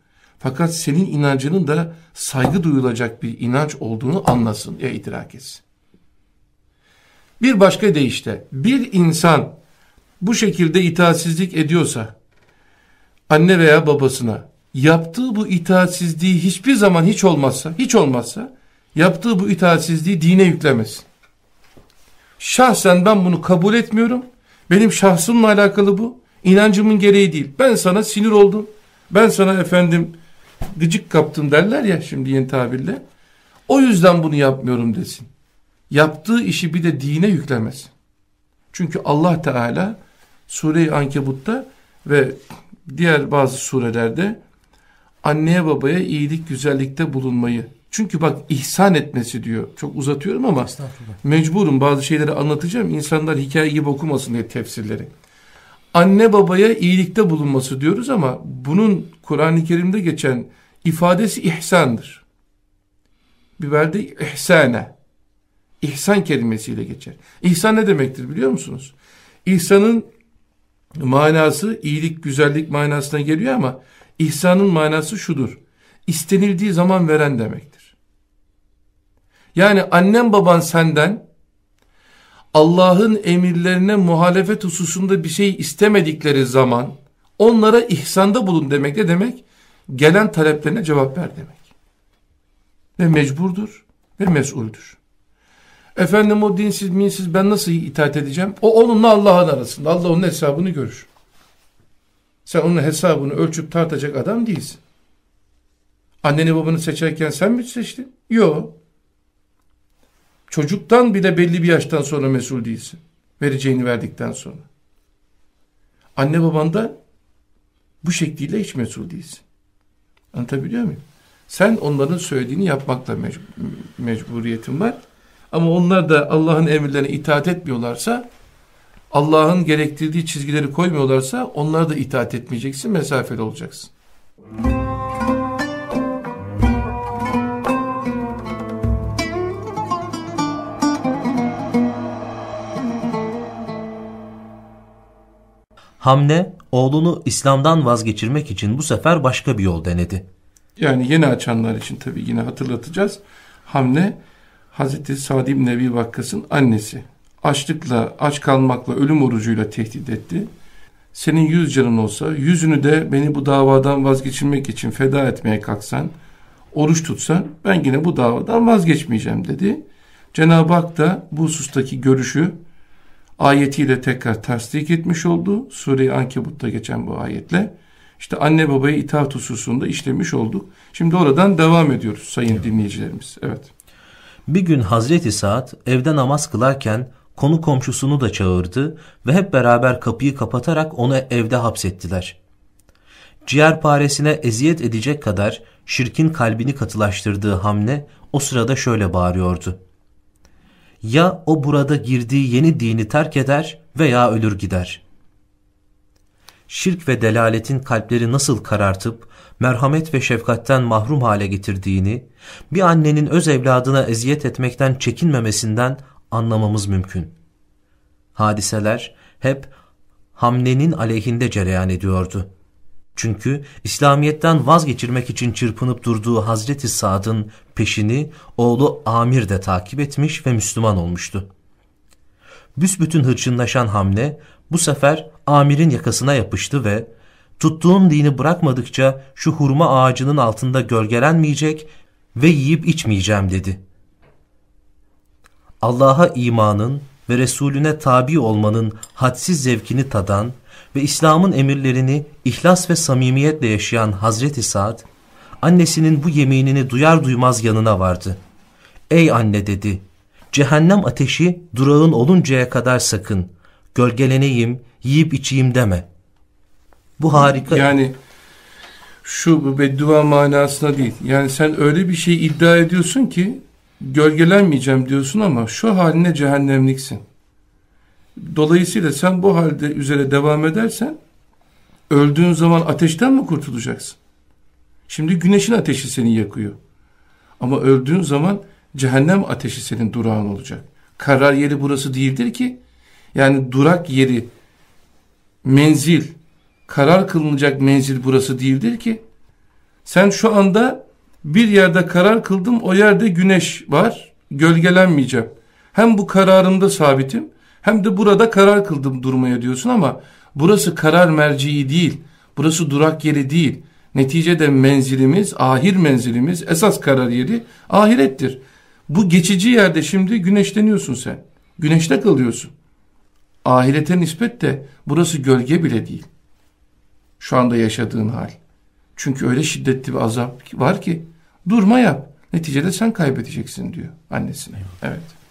fakat senin inancının da saygı duyulacak bir inanç olduğunu anlasın ya idrak etsin. Bir başka deyişle bir insan bu şekilde itaatsizlik ediyorsa anne veya babasına yaptığı bu itaatsizliği hiçbir zaman hiç olmazsa hiç olmazsa yaptığı bu itaatsizliği dine yüklemesin. Şahsen ben bunu kabul etmiyorum. Benim şahsımla alakalı bu. İnancımın gereği değil. Ben sana sinir oldum. Ben sana efendim gıcık kaptım derler ya şimdi yeni tabirle. O yüzden bunu yapmıyorum desin. Yaptığı işi bir de dine yüklemez. Çünkü Allah Teala Sure-i Ankebut'ta ve diğer bazı surelerde anneye babaya iyilik güzellikte bulunmayı. Çünkü bak ihsan etmesi diyor. Çok uzatıyorum ama mecburum bazı şeyleri anlatacağım. İnsanlar hikaye gibi okumasın diye tefsirleri. Anne babaya iyilikte bulunması diyoruz ama bunun Kur'an-ı Kerim'de geçen ifadesi ihsandır. Biberde ihsane. İhsan kelimesiyle geçer. İhsan ne demektir biliyor musunuz? İhsanın manası iyilik, güzellik manasına geliyor ama İhsanın manası şudur. İstenildiği zaman veren demektir. Yani annem baban senden Allah'ın emirlerine muhalefet hususunda bir şey istemedikleri zaman onlara ihsanda bulun demek ne demek? Gelen taleplerine cevap ver demek. Ve mecburdur ve mesuldür. Efendim o dinsiz minsiz ben nasıl itaat edeceğim? O onunla Allah'ın arasında. Allah onun hesabını görür. Sen onun hesabını ölçüp tartacak adam değilsin. Anneni babanı seçerken sen mi seçtin? Yok. Çocuktan bile belli bir yaştan sonra mesul değilsin. Vereceğini verdikten sonra. Anne baban da bu şekliyle hiç mesul değilsin. Anlatabiliyor muyum? Sen onların söylediğini yapmakla mecbur, mecburiyetin var. Ama onlar da Allah'ın emirlerine itaat etmiyorlarsa Allah'ın gerektirdiği çizgileri koymuyorlarsa onlara da itaat etmeyeceksin, mesafeli olacaksın. Hamne oğlunu İslam'dan vazgeçirmek için bu sefer başka bir yol denedi. Yani yeni açanlar için tabii yine hatırlatacağız. Hamle Hazreti Sa'd ibn Ebi Vakkas'ın annesi. Açlıkla, aç kalmakla, ölüm orucuyla tehdit etti. Senin yüz canın olsa, yüzünü de beni bu davadan vazgeçirmek için feda etmeye kalksan, oruç tutsan, ben yine bu davadan vazgeçmeyeceğim dedi. Cenab-ı Hak da bu husustaki görüşü ayetiyle tekrar tasdik etmiş oldu. Sure-i Ankebut'ta geçen bu ayetle. İşte anne babaya itaat hususunda işlemiş olduk. Şimdi oradan devam ediyoruz sayın evet. dinleyicilerimiz. Evet. Bir gün Hazreti Saad evde namaz kılarken konu komşusunu da çağırdı ve hep beraber kapıyı kapatarak onu evde hapsettiler. Ciğerparesine eziyet edecek kadar şirkin kalbini katılaştırdığı Hamle o sırada şöyle bağırıyordu. Ya o burada girdiği yeni dini terk eder veya ölür gider. Şirk ve delaletin kalpleri nasıl karartıp merhamet ve şefkatten mahrum hale getirdiğini, bir annenin öz evladına eziyet etmekten çekinmemesinden anlamamız mümkün. Hadiseler hep Hamle'nin aleyhinde cereyan ediyordu. Çünkü İslamiyet'ten vazgeçirmek için çırpınıp durduğu Hazreti Sa'd'ın peşini oğlu Amir de takip etmiş ve Müslüman olmuştu. Büsbütün hırçınlaşan Hamle bu sefer Amir'in yakasına yapıştı ve tuttuğum dini bırakmadıkça şu hurma ağacının altında gölgelenmeyecek ve yiyip içmeyeceğim dedi. Allah'a imanın ve Resulüne tabi olmanın hadsiz zevkini tadan ve İslam'ın emirlerini ihlas ve samimiyetle yaşayan Hazreti Sa'd, annesinin bu yeminini duyar duymaz yanına vardı. Ey anne dedi, cehennem ateşi durağın oluncaya kadar sakın, gölgeleneyim, yiyip içeyim deme. Bu harika. Yani şu beddua manasına değil. Yani sen öyle bir şey iddia ediyorsun ki gölgelenmeyeceğim diyorsun ama şu haline cehennemliksin. Dolayısıyla sen bu halde üzere devam edersen öldüğün zaman ateşten mi kurtulacaksın? Şimdi güneşin ateşi seni yakıyor. Ama öldüğün zaman cehennem ateşi senin durağın olacak. Karar yeri burası değildir ki. Yani durak yeri, menzil, karar kılınacak menzil burası değildir ki. Sen şu anda bir yerde karar kıldım, o yerde güneş var, gölgelenmeyeceğim. Hem bu kararımda sabitim, hem de burada karar kıldım durmaya diyorsun ama burası karar merciği değil. Burası durak yeri değil. Neticede menzilimiz, ahir menzilimiz, esas karar yeri ahirettir. Bu geçici yerde şimdi güneşleniyorsun sen. Güneşte kalıyorsun. Ahirete nispet de burası gölge bile değil. Şu anda yaşadığın hal. Çünkü öyle şiddetli bir azap var ki durma yap. Neticede sen kaybedeceksin diyor annesine. Evet.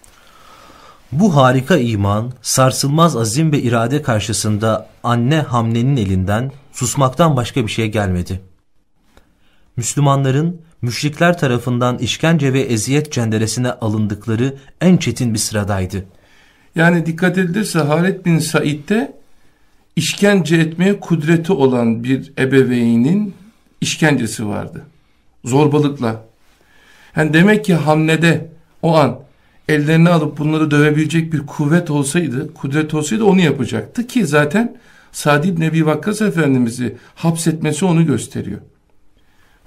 Bu harika iman, sarsılmaz azim ve irade karşısında anne Hamle'nin elinden susmaktan başka bir şey gelmedi. Müslümanların müşrikler tarafından işkence ve eziyet cenderesine alındıkları en çetin bir sıradaydı. Yani dikkat edilirse Halid bin Said'de işkence etmeye kudreti olan bir ebeveynin işkencesi vardı. Zorbalıkla. Yani demek ki Hamle'de o an ellerine alıp bunları dövebilecek bir kuvvet olsaydı, kudret olsaydı onu yapacaktı ki zaten Sa'd ibn Ebi Vakkas Efendimiz'i hapsetmesi onu gösteriyor.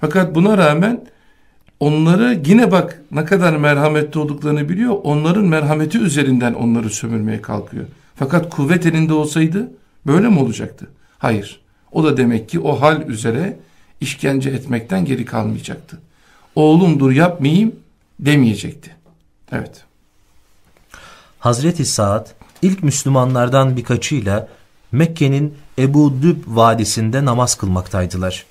Fakat buna rağmen onları yine bak ne kadar merhametli olduklarını biliyor. Onların merhameti üzerinden onları sömürmeye kalkıyor. Fakat kuvvet elinde olsaydı böyle mi olacaktı? Hayır. O da demek ki o hal üzere işkence etmekten geri kalmayacaktı. Oğlumdur yapmayayım demeyecekti. Evet. Hazreti Saad ilk Müslümanlardan birkaçıyla Mekke'nin Ebu Düb vadisinde namaz kılmaktaydılar.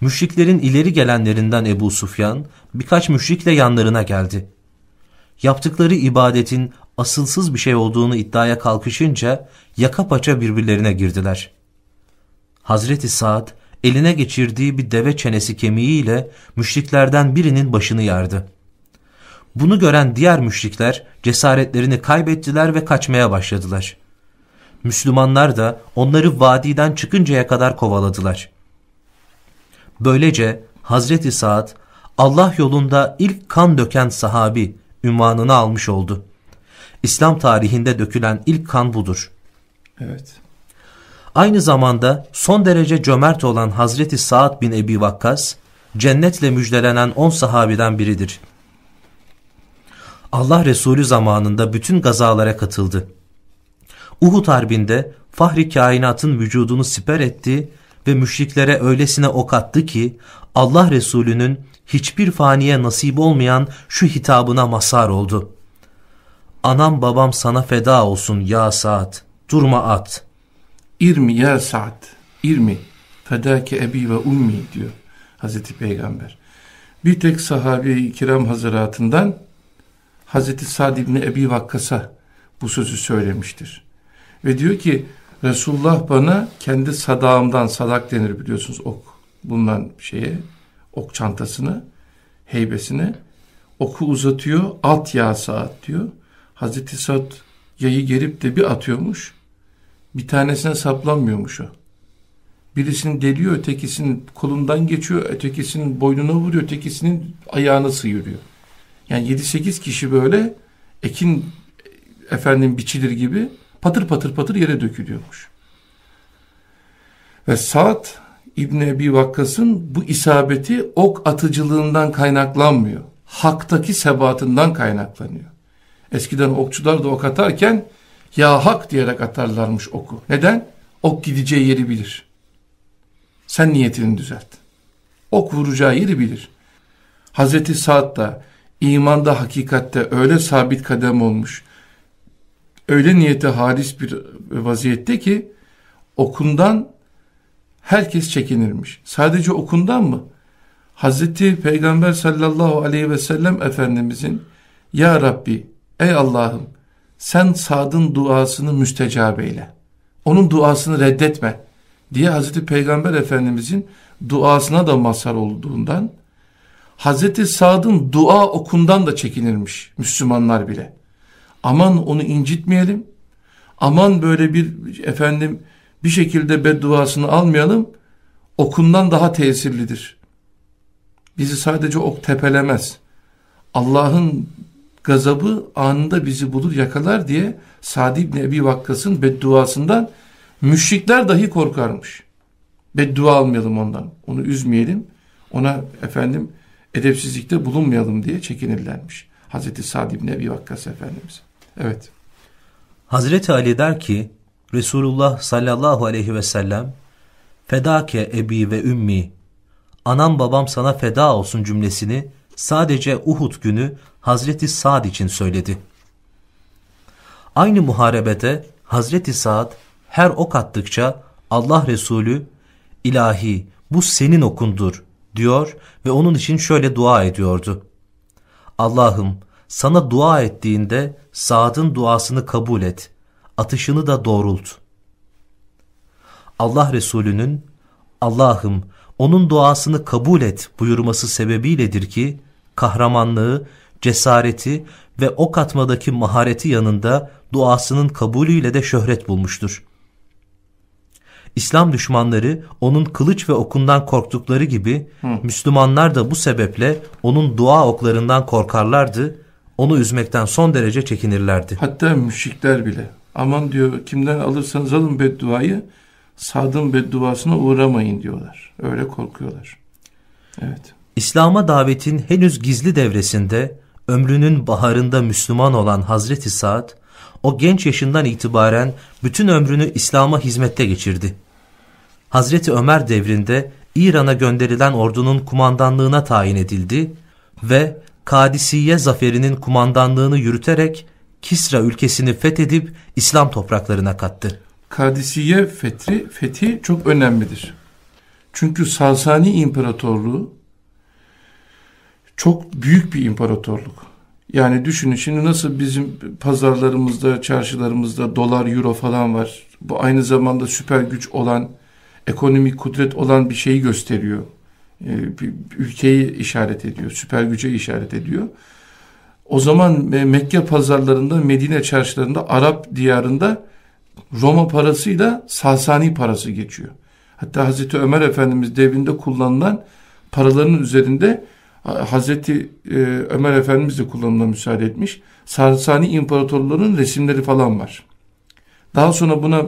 Müşriklerin ileri gelenlerinden Ebu Sufyan birkaç müşrikle yanlarına geldi. Yaptıkları ibadetin asılsız bir şey olduğunu iddiaya kalkışınca yaka paça birbirlerine girdiler. Hazreti Saad eline geçirdiği bir deve çenesi kemiğiyle müşriklerden birinin başını yardı. Bunu gören diğer müşrikler cesaretlerini kaybettiler ve kaçmaya başladılar. Müslümanlar da onları vadiden çıkıncaya kadar kovaladılar. Böylece Hazreti Saad Allah yolunda ilk kan döken sahabi ünvanını almış oldu. İslam tarihinde dökülen ilk kan budur. Evet. Aynı zamanda son derece cömert olan Hazreti Sa'd bin Ebi Vakkas, cennetle müjdelenen on sahabiden biridir. Allah Resulü zamanında bütün gazalara katıldı. Uhud Harbi'nde Fahri kainatın vücudunu siper etti ve müşriklere öylesine ok attı ki Allah Resulü'nün hiçbir faniye nasip olmayan şu hitabına mazhar oldu. Anam babam sana feda olsun ya saat, durma at. İrmi ya saat, irmi, fedake ebi ve ummi diyor Hazreti Peygamber. Bir tek sahabe-i kiram hazıratından Hazreti Sa'd İbni Ebi Vakkas'a bu sözü söylemiştir. Ve diyor ki Resulullah bana kendi sadağımdan sadak denir biliyorsunuz ok bulunan şeye ok çantasını heybesine oku uzatıyor at ya saat diyor. Hazreti Sa'd yayı gerip de bir atıyormuş. Bir tanesine saplanmıyormuş o. Birisini deliyor, ötekisinin kolundan geçiyor, ötekisinin boynuna vuruyor, ötekisinin ayağını sıyırıyor. Yani 7-8 kişi böyle ekin efendim biçilir gibi patır patır patır yere dökülüyormuş. Ve Sa'd İbn Ebi Vakkas'ın bu isabeti ok atıcılığından kaynaklanmıyor. Haktaki sebatından kaynaklanıyor. Eskiden okçular da ok atarken ya hak diyerek atarlarmış oku. Neden? Ok gideceği yeri bilir. Sen niyetini düzelt. Ok vuracağı yeri bilir. Hazreti Sa'd da imanda hakikatte öyle sabit kadem olmuş, öyle niyete halis bir vaziyette ki okundan herkes çekinirmiş. Sadece okundan mı? Hazreti Peygamber sallallahu aleyhi ve sellem Efendimizin Ya Rabbi ey Allah'ım sen Sad'ın duasını müstecab eyle. Onun duasını reddetme diye Hazreti Peygamber Efendimizin duasına da mazhar olduğundan Hazreti Sad'ın dua okundan da çekinirmiş Müslümanlar bile. Aman onu incitmeyelim. Aman böyle bir efendim bir şekilde bedduasını almayalım. Okundan daha tesirlidir. Bizi sadece ok tepelemez. Allah'ın gazabı anında bizi bulur yakalar diye Sa'd ibn Ebi Vakkas'ın bedduasından müşrikler dahi korkarmış. Beddua almayalım ondan. Onu üzmeyelim. Ona efendim edepsizlikte bulunmayalım diye çekinirlermiş. Hazreti Sa'd ibn Ebi Vakkas Efendimiz. Evet. Hazreti Ali der ki Resulullah sallallahu aleyhi ve sellem fedake ebi ve ümmi anam babam sana feda olsun cümlesini sadece Uhud günü Hazreti Sa'd için söyledi. Aynı muharebede Hazreti Sa'd her ok attıkça Allah Resulü ilahi bu senin okundur diyor ve onun için şöyle dua ediyordu. Allah'ım sana dua ettiğinde Sa'd'ın duasını kabul et, atışını da doğrult. Allah Resulü'nün Allah'ım onun duasını kabul et buyurması sebebiyledir ki kahramanlığı, cesareti ve ok atmadaki mahareti yanında duasının kabulüyle de şöhret bulmuştur. İslam düşmanları onun kılıç ve okundan korktukları gibi Hı. Müslümanlar da bu sebeple onun dua oklarından korkarlardı, onu üzmekten son derece çekinirlerdi. Hatta müşrikler bile aman diyor kimden alırsanız alın bedduayı sadın bedduasına uğramayın diyorlar. Öyle korkuyorlar. Evet. İslam'a davetin henüz gizli devresinde ömrünün baharında Müslüman olan Hazreti Sa'd o genç yaşından itibaren bütün ömrünü İslam'a hizmette geçirdi. Hazreti Ömer devrinde İran'a gönderilen ordunun kumandanlığına tayin edildi ve Kadisiye zaferinin kumandanlığını yürüterek Kisra ülkesini fethedip İslam topraklarına kattı. Kadisiye fethi, fethi çok önemlidir. Çünkü Sasani İmparatorluğu çok büyük bir imparatorluk. Yani düşünün şimdi nasıl bizim pazarlarımızda, çarşılarımızda dolar, euro falan var. Bu aynı zamanda süper güç olan, ekonomik kudret olan bir şeyi gösteriyor. Ee, bir ülkeyi işaret ediyor, süper güce işaret ediyor. O zaman Mekke pazarlarında, Medine çarşılarında, Arap diyarında Roma parasıyla Sasani parası geçiyor. Hatta Hazreti Ömer Efendimiz devrinde kullanılan paraların üzerinde Hazreti e, Ömer Efendimiz de kullanımına müsaade etmiş. Sasani imparatorlarının resimleri falan var. Daha sonra buna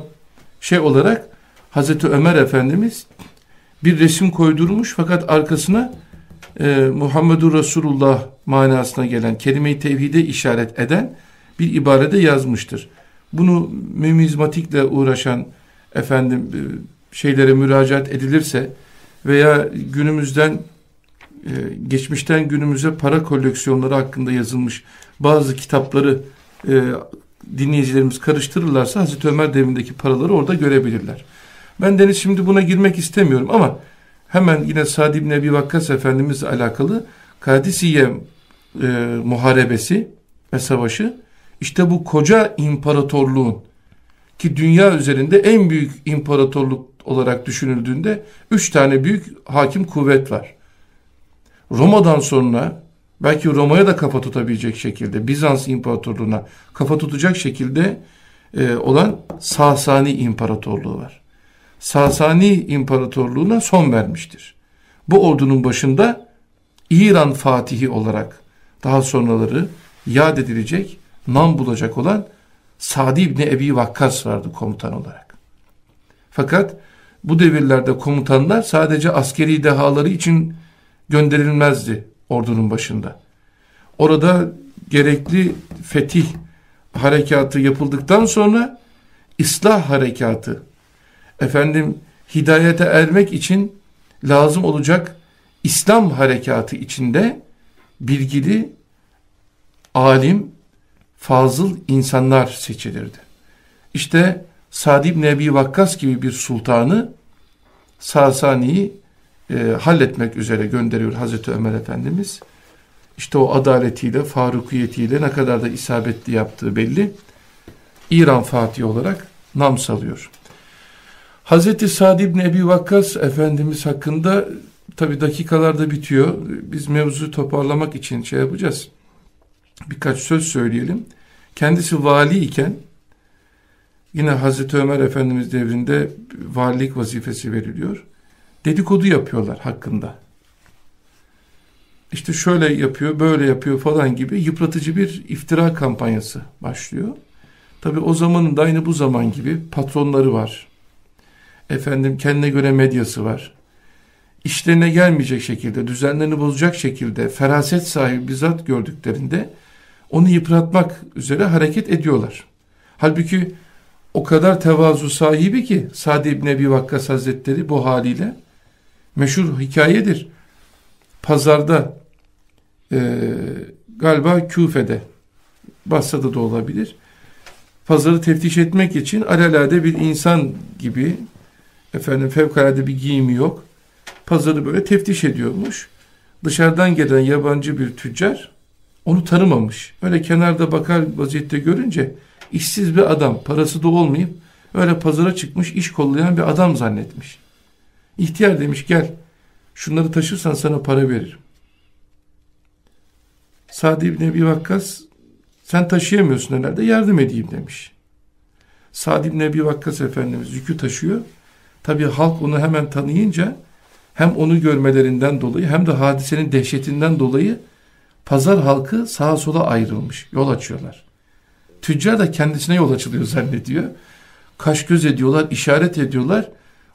şey olarak Hazreti Ömer Efendimiz bir resim koydurmuş fakat arkasına e, Muhammedur Resulullah manasına gelen kelime-i tevhide işaret eden bir ibarede yazmıştır. Bunu mimizmatikle uğraşan efendim e, şeylere müracaat edilirse veya günümüzden geçmişten günümüze para koleksiyonları hakkında yazılmış bazı kitapları e, dinleyicilerimiz karıştırırlarsa Hazreti Ömer devrindeki paraları orada görebilirler. Ben deniz şimdi buna girmek istemiyorum ama hemen yine Sa'd ibn Ebi Vakkas Efendimizle alakalı Kadisiye e, muharebesi ve savaşı işte bu koca imparatorluğun ki dünya üzerinde en büyük imparatorluk olarak düşünüldüğünde üç tane büyük hakim kuvvet var. Roma'dan sonra belki Roma'ya da kafa tutabilecek şekilde Bizans İmparatorluğu'na kafa tutacak şekilde e, olan Sasani İmparatorluğu var. Sasani İmparatorluğu'na son vermiştir. Bu ordunun başında İran Fatihi olarak daha sonraları yad edilecek, nam bulacak olan Sadi İbni Ebi Vakkas vardı komutan olarak. Fakat bu devirlerde komutanlar sadece askeri dehaları için gönderilmezdi ordunun başında. Orada gerekli fetih harekatı yapıldıktan sonra ıslah harekatı, efendim hidayete ermek için lazım olacak İslam harekatı içinde bilgili, alim, fazıl insanlar seçilirdi. İşte Sa'd ibn Ebi Vakkas gibi bir sultanı Sasani'yi e, halletmek üzere gönderiyor Hazreti Ömer Efendimiz. İşte o adaletiyle, farukiyetiyle ne kadar da isabetli yaptığı belli. İran Fatih olarak nam salıyor. Hazreti Sa'd ibn Ebi Vakkas Efendimiz hakkında tabi dakikalarda bitiyor. Biz mevzu toparlamak için şey yapacağız. Birkaç söz söyleyelim. Kendisi vali iken yine Hazreti Ömer Efendimiz devrinde valilik vazifesi veriliyor. Dedikodu yapıyorlar hakkında. İşte şöyle yapıyor, böyle yapıyor falan gibi yıpratıcı bir iftira kampanyası başlıyor. Tabi o zamanın da aynı bu zaman gibi patronları var. Efendim kendine göre medyası var. İşlerine gelmeyecek şekilde, düzenlerini bozacak şekilde feraset sahibi bizzat gördüklerinde onu yıpratmak üzere hareket ediyorlar. Halbuki o kadar tevazu sahibi ki Sadi İbn Ebi Vakkas Hazretleri bu haliyle meşhur hikayedir. Pazarda e, galiba Küfe'de Basra'da da olabilir. Pazarı teftiş etmek için alelade bir insan gibi efendim fevkalade bir giyimi yok. Pazarı böyle teftiş ediyormuş. Dışarıdan gelen yabancı bir tüccar onu tanımamış. Öyle kenarda bakar vaziyette görünce işsiz bir adam, parası da olmayıp öyle pazara çıkmış iş kollayan bir adam zannetmiş. İhtiyar demiş gel şunları taşırsan sana para veririm. Sadi İbni Ebi Vakkas sen taşıyamıyorsun herhalde yardım edeyim demiş. Sadi İbni Ebi Vakkas Efendimiz yükü taşıyor. Tabi halk onu hemen tanıyınca hem onu görmelerinden dolayı hem de hadisenin dehşetinden dolayı pazar halkı sağa sola ayrılmış. Yol açıyorlar. Tüccar da kendisine yol açılıyor zannediyor. Kaş göz ediyorlar, işaret ediyorlar.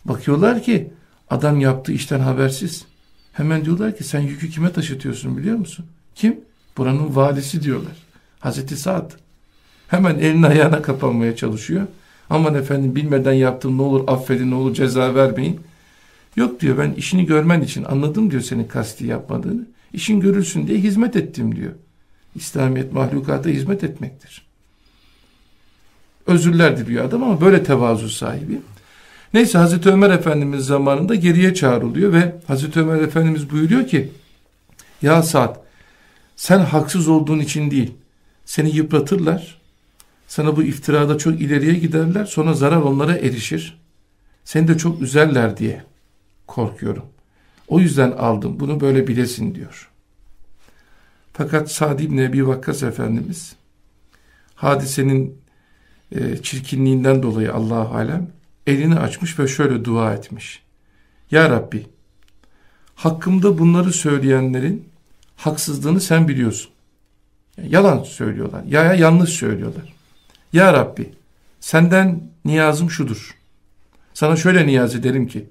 Bakıyorlar ki adam yaptığı işten habersiz. Hemen diyorlar ki sen yükü kime taşıtıyorsun biliyor musun? Kim? Buranın valisi diyorlar. Hazreti Sa'd. Hemen elini ayağına kapanmaya çalışıyor. Aman efendim bilmeden yaptım ne olur affedin ne olur ceza vermeyin. Yok diyor ben işini görmen için anladım diyor senin kasti yapmadığını. İşin görülsün diye hizmet ettim diyor. İslamiyet mahlukata hizmet etmektir. Özürler diliyor adam ama böyle tevazu sahibi. Neyse Hazreti Ömer Efendimiz zamanında geriye çağrılıyor ve Hazreti Ömer Efendimiz buyuruyor ki Ya Sa'd sen haksız olduğun için değil seni yıpratırlar. Sana bu iftirada çok ileriye giderler sonra zarar onlara erişir. Seni de çok üzerler diye korkuyorum. O yüzden aldım bunu böyle bilesin diyor. Fakat Sa'd ibn Ebi Vakkas Efendimiz hadisenin e, çirkinliğinden dolayı Allah alem elini açmış ve şöyle dua etmiş. Ya Rabbi hakkımda bunları söyleyenlerin haksızlığını sen biliyorsun. Yalan söylüyorlar. Ya, ya yanlış söylüyorlar. Ya Rabbi senden niyazım şudur. Sana şöyle niyaz ederim ki,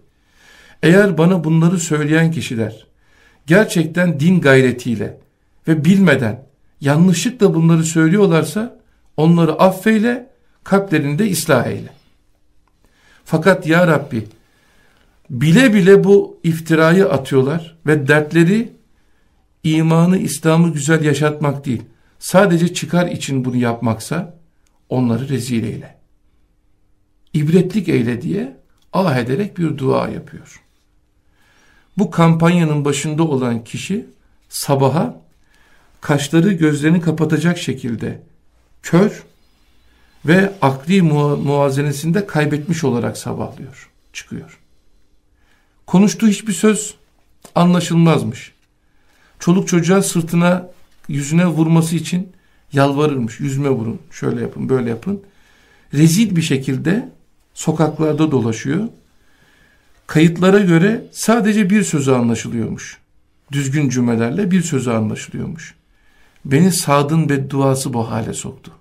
eğer bana bunları söyleyen kişiler gerçekten din gayretiyle ve bilmeden yanlışlıkla bunları söylüyorlarsa onları affeyle, kalplerini de ıslah eyle. Fakat ya Rabbi bile bile bu iftirayı atıyorlar ve dertleri imanı, İslam'ı güzel yaşatmak değil. Sadece çıkar için bunu yapmaksa onları rezil eyle. İbretlik eyle diye ah ederek bir dua yapıyor. Bu kampanyanın başında olan kişi sabaha kaşları gözlerini kapatacak şekilde kör ve akli muazenesinde kaybetmiş olarak sabahlıyor, çıkıyor. Konuştuğu hiçbir söz anlaşılmazmış. Çoluk çocuğa sırtına, yüzüne vurması için yalvarırmış. Yüzüme vurun, şöyle yapın, böyle yapın. Rezil bir şekilde sokaklarda dolaşıyor. Kayıtlara göre sadece bir sözü anlaşılıyormuş. Düzgün cümlelerle bir sözü anlaşılıyormuş. Beni Sad'ın bedduası bu hale soktu.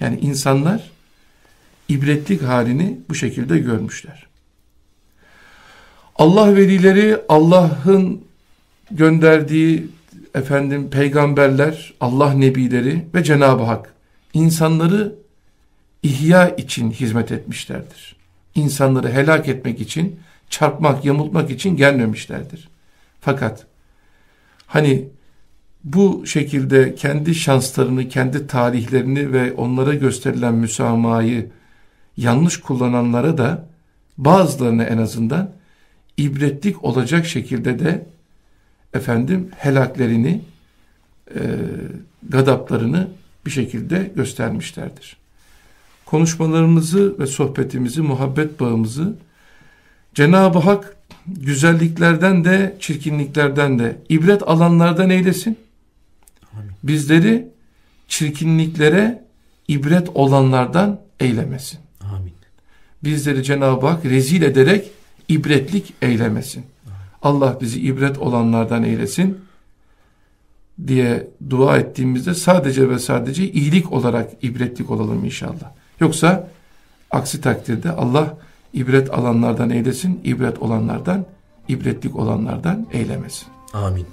Yani insanlar ibretlik halini bu şekilde görmüşler. Allah velileri Allah'ın gönderdiği efendim peygamberler, Allah nebileri ve Cenab-ı Hak insanları ihya için hizmet etmişlerdir. İnsanları helak etmek için, çarpmak, yamultmak için gelmemişlerdir. Fakat hani bu şekilde kendi şanslarını, kendi tarihlerini ve onlara gösterilen müsamahayı yanlış kullananlara da bazılarına en azından ibretlik olacak şekilde de efendim helaklerini, e, gadaplarını bir şekilde göstermişlerdir. Konuşmalarımızı ve sohbetimizi, muhabbet bağımızı Cenab-ı Hak güzelliklerden de çirkinliklerden de ibret alanlardan eylesin. Bizleri çirkinliklere ibret olanlardan eylemesin. Amin. Bizleri Cenab-ı Hak rezil ederek ibretlik eylemesin. Allah bizi ibret olanlardan eylesin diye dua ettiğimizde sadece ve sadece iyilik olarak ibretlik olalım inşallah. Yoksa aksi takdirde Allah ibret alanlardan eylesin, ibret olanlardan, ibretlik olanlardan eylemesin. Amin.